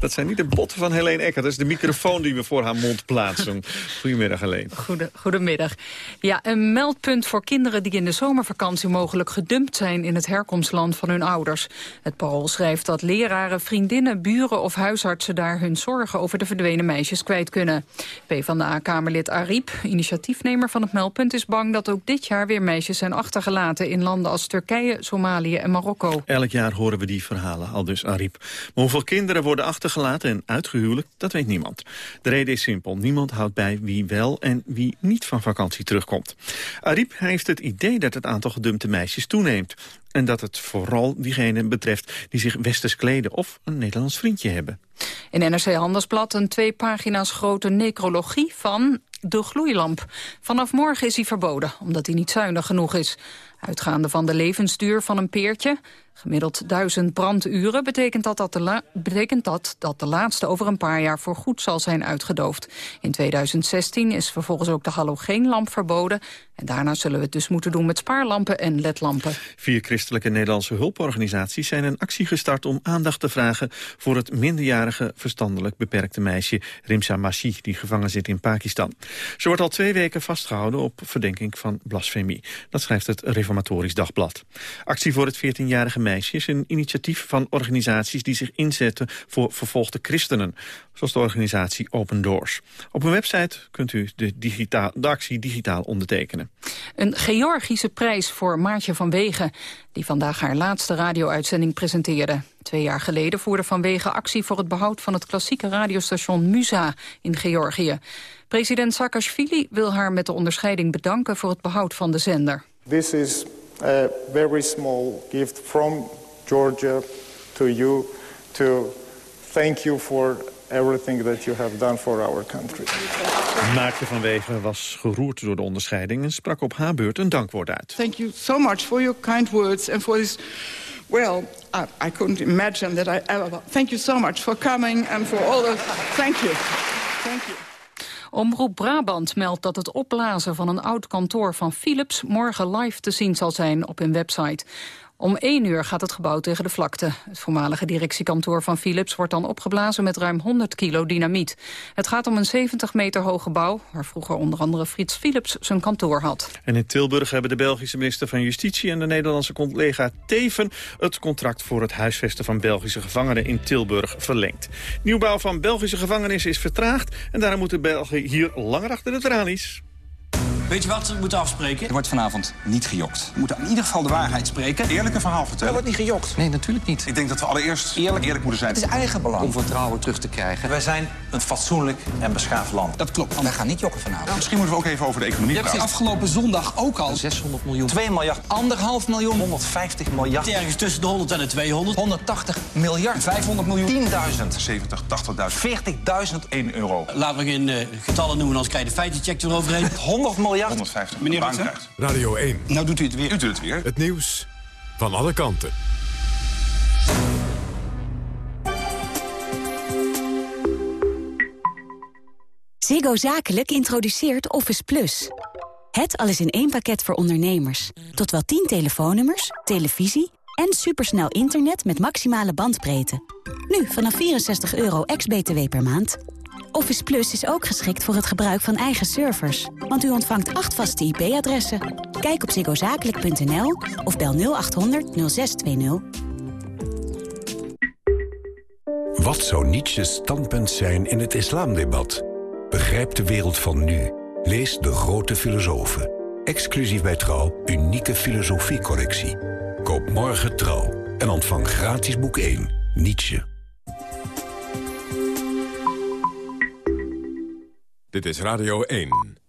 Dat zijn niet de botten van Helene Ecker. Dat is de microfoon die we voor haar mond plaatsen. Goedemiddag, Helene. Goede, goedemiddag. Ja, een meldpunt voor kinderen die in de zomervakantie mogelijk gedumpt zijn in het herkomstland van hun ouders. Het parool schrijft dat leraren, vriendinnen, buren of huisartsen daar hun zorgen over de verdwenen meisjes kwijt kunnen. PvdA-kamerlid Ariep, initiatiefnemer van het meldpunt, is bang dat ook dit jaar weer meisjes zijn achtergelaten in landen als Turkije, Somalië en Marokko. Elk jaar horen we die verhalen, al dus Ariep. Maar hoeveel kinderen worden achtergelaten en uitgehuwelijk, dat weet niemand. De reden is simpel. Niemand houdt bij wie wel en wie niet van vakantie terugkomt. Ariep heeft het idee dat het aantal gedumpte meisjes toeneemt. En dat het vooral diegenen betreft die zich westers kleden of een Nederlands vriendje hebben. In NRC Handelsblad een twee pagina's grote necrologie van de gloeilamp. Vanaf morgen is hij verboden, omdat hij niet zuinig genoeg is. Uitgaande van de levensduur van een peertje, gemiddeld duizend branduren... Betekent dat dat, de dat dat de laatste over een paar jaar voorgoed zal zijn uitgedoofd. In 2016 is vervolgens ook de halogeenlamp verboden... en daarna zullen we het dus moeten doen met spaarlampen en ledlampen. Vier christelijke Nederlandse hulporganisaties zijn een actie gestart... om aandacht te vragen voor het minderjarige verstandelijk beperkte meisje... Rimsa Mashi, die gevangen zit in Pakistan. Ze wordt al twee weken vastgehouden op verdenking van blasfemie. Dat schrijft het Reformatorisch Dagblad. Actie voor het 14-jarige meisje is een initiatief van organisaties... die zich inzetten voor vervolgde christenen, zoals de organisatie Open Doors. Op een website kunt u de, digitaal, actie digitaal ondertekenen. Een Georgische prijs voor Maartje van Wegen... die vandaag haar laatste radio-uitzending presenteerde. Twee jaar geleden voerde Van Wegen actie voor het behoud... van het klassieke radiostation Musa in Georgië. President Saakashvili wil haar met de onderscheiding bedanken... voor het behoud van de zender. This is a very small gift from Georgia to you to thank you for everything that you have done for our country. Maartje van Wegen was geroerd door de onderscheiding en sprak op haar beurt een dankwoord uit. Thank you so much for your kind words and for this Well, I, I, couldn't imagine that I ever... Thank you so much for coming and for all the... Thank you. Thank you. Omroep Brabant meldt dat het opblazen van een oud kantoor van Philips morgen live te zien zal zijn op hun website. Om 1 uur gaat het gebouw tegen de vlakte. Het voormalige directiekantoor van Philips wordt dan opgeblazen met ruim 100 kilo dynamiet. Het gaat om een 70 meter hoog gebouw, waar vroeger onder andere Frits Philips zijn kantoor had. En in Tilburg hebben de Belgische minister van Justitie en de Nederlandse collega Teven het contract voor het huisvesten van Belgische gevangenen in Tilburg verlengd. Nieuwbouw van Belgische gevangenissen is vertraagd en daarom moeten Belgen hier langer achter de tralies. Weet je wat we moeten afspreken? Er wordt vanavond niet gejokt. We moeten in ieder geval de waarheid spreken. Eerlijke verhaal vertellen. Er wordt niet gejokt. Nee, natuurlijk niet. Ik denk dat we allereerst eerlijk, eerlijk moeten zijn. Het is eigen belang. Om vertrouwen terug te krijgen. Wij zijn een fatsoenlijk en beschaafd land. Dat klopt. Wij gaan niet jokken vanavond. Misschien moeten we ook even over de economie praten. Je hebt afgelopen zondag ook al... 600 miljoen. 2 miljard. Anderhalf miljoen. 150 miljard. Ergens tussen de 100 en de 200. 180 miljard. 500 miljoen. 10.000. 70, 80.000. 40.000. 1 euro. Laten we geen uh, getallen noemen, anders krijg je de feitencheck eroverheen. 100 miljard. 150. Meneer Rutte. Radio 1. Nou doet u het weer. U doet het weer. Het nieuws van alle kanten. Ziggo Zakelijk introduceert Office Plus. Het alles in één pakket voor ondernemers. Tot wel 10 telefoonnummers, televisie en supersnel internet met maximale bandbreedte. Nu vanaf 64 euro ex-BTW per maand. Office Plus is ook geschikt voor het gebruik van eigen servers. Want u ontvangt acht vaste IP-adressen. Kijk op zigozakelijk.nl of bel 0800 0620. Wat zou Nietzsche's standpunt zijn in het islamdebat? Begrijp de wereld van nu. Lees De Grote Filosofen. Exclusief bij Trouw, unieke filosofiecorrectie. Koop morgen Trouw en ontvang gratis boek 1, Nietzsche. Dit is Radio 1.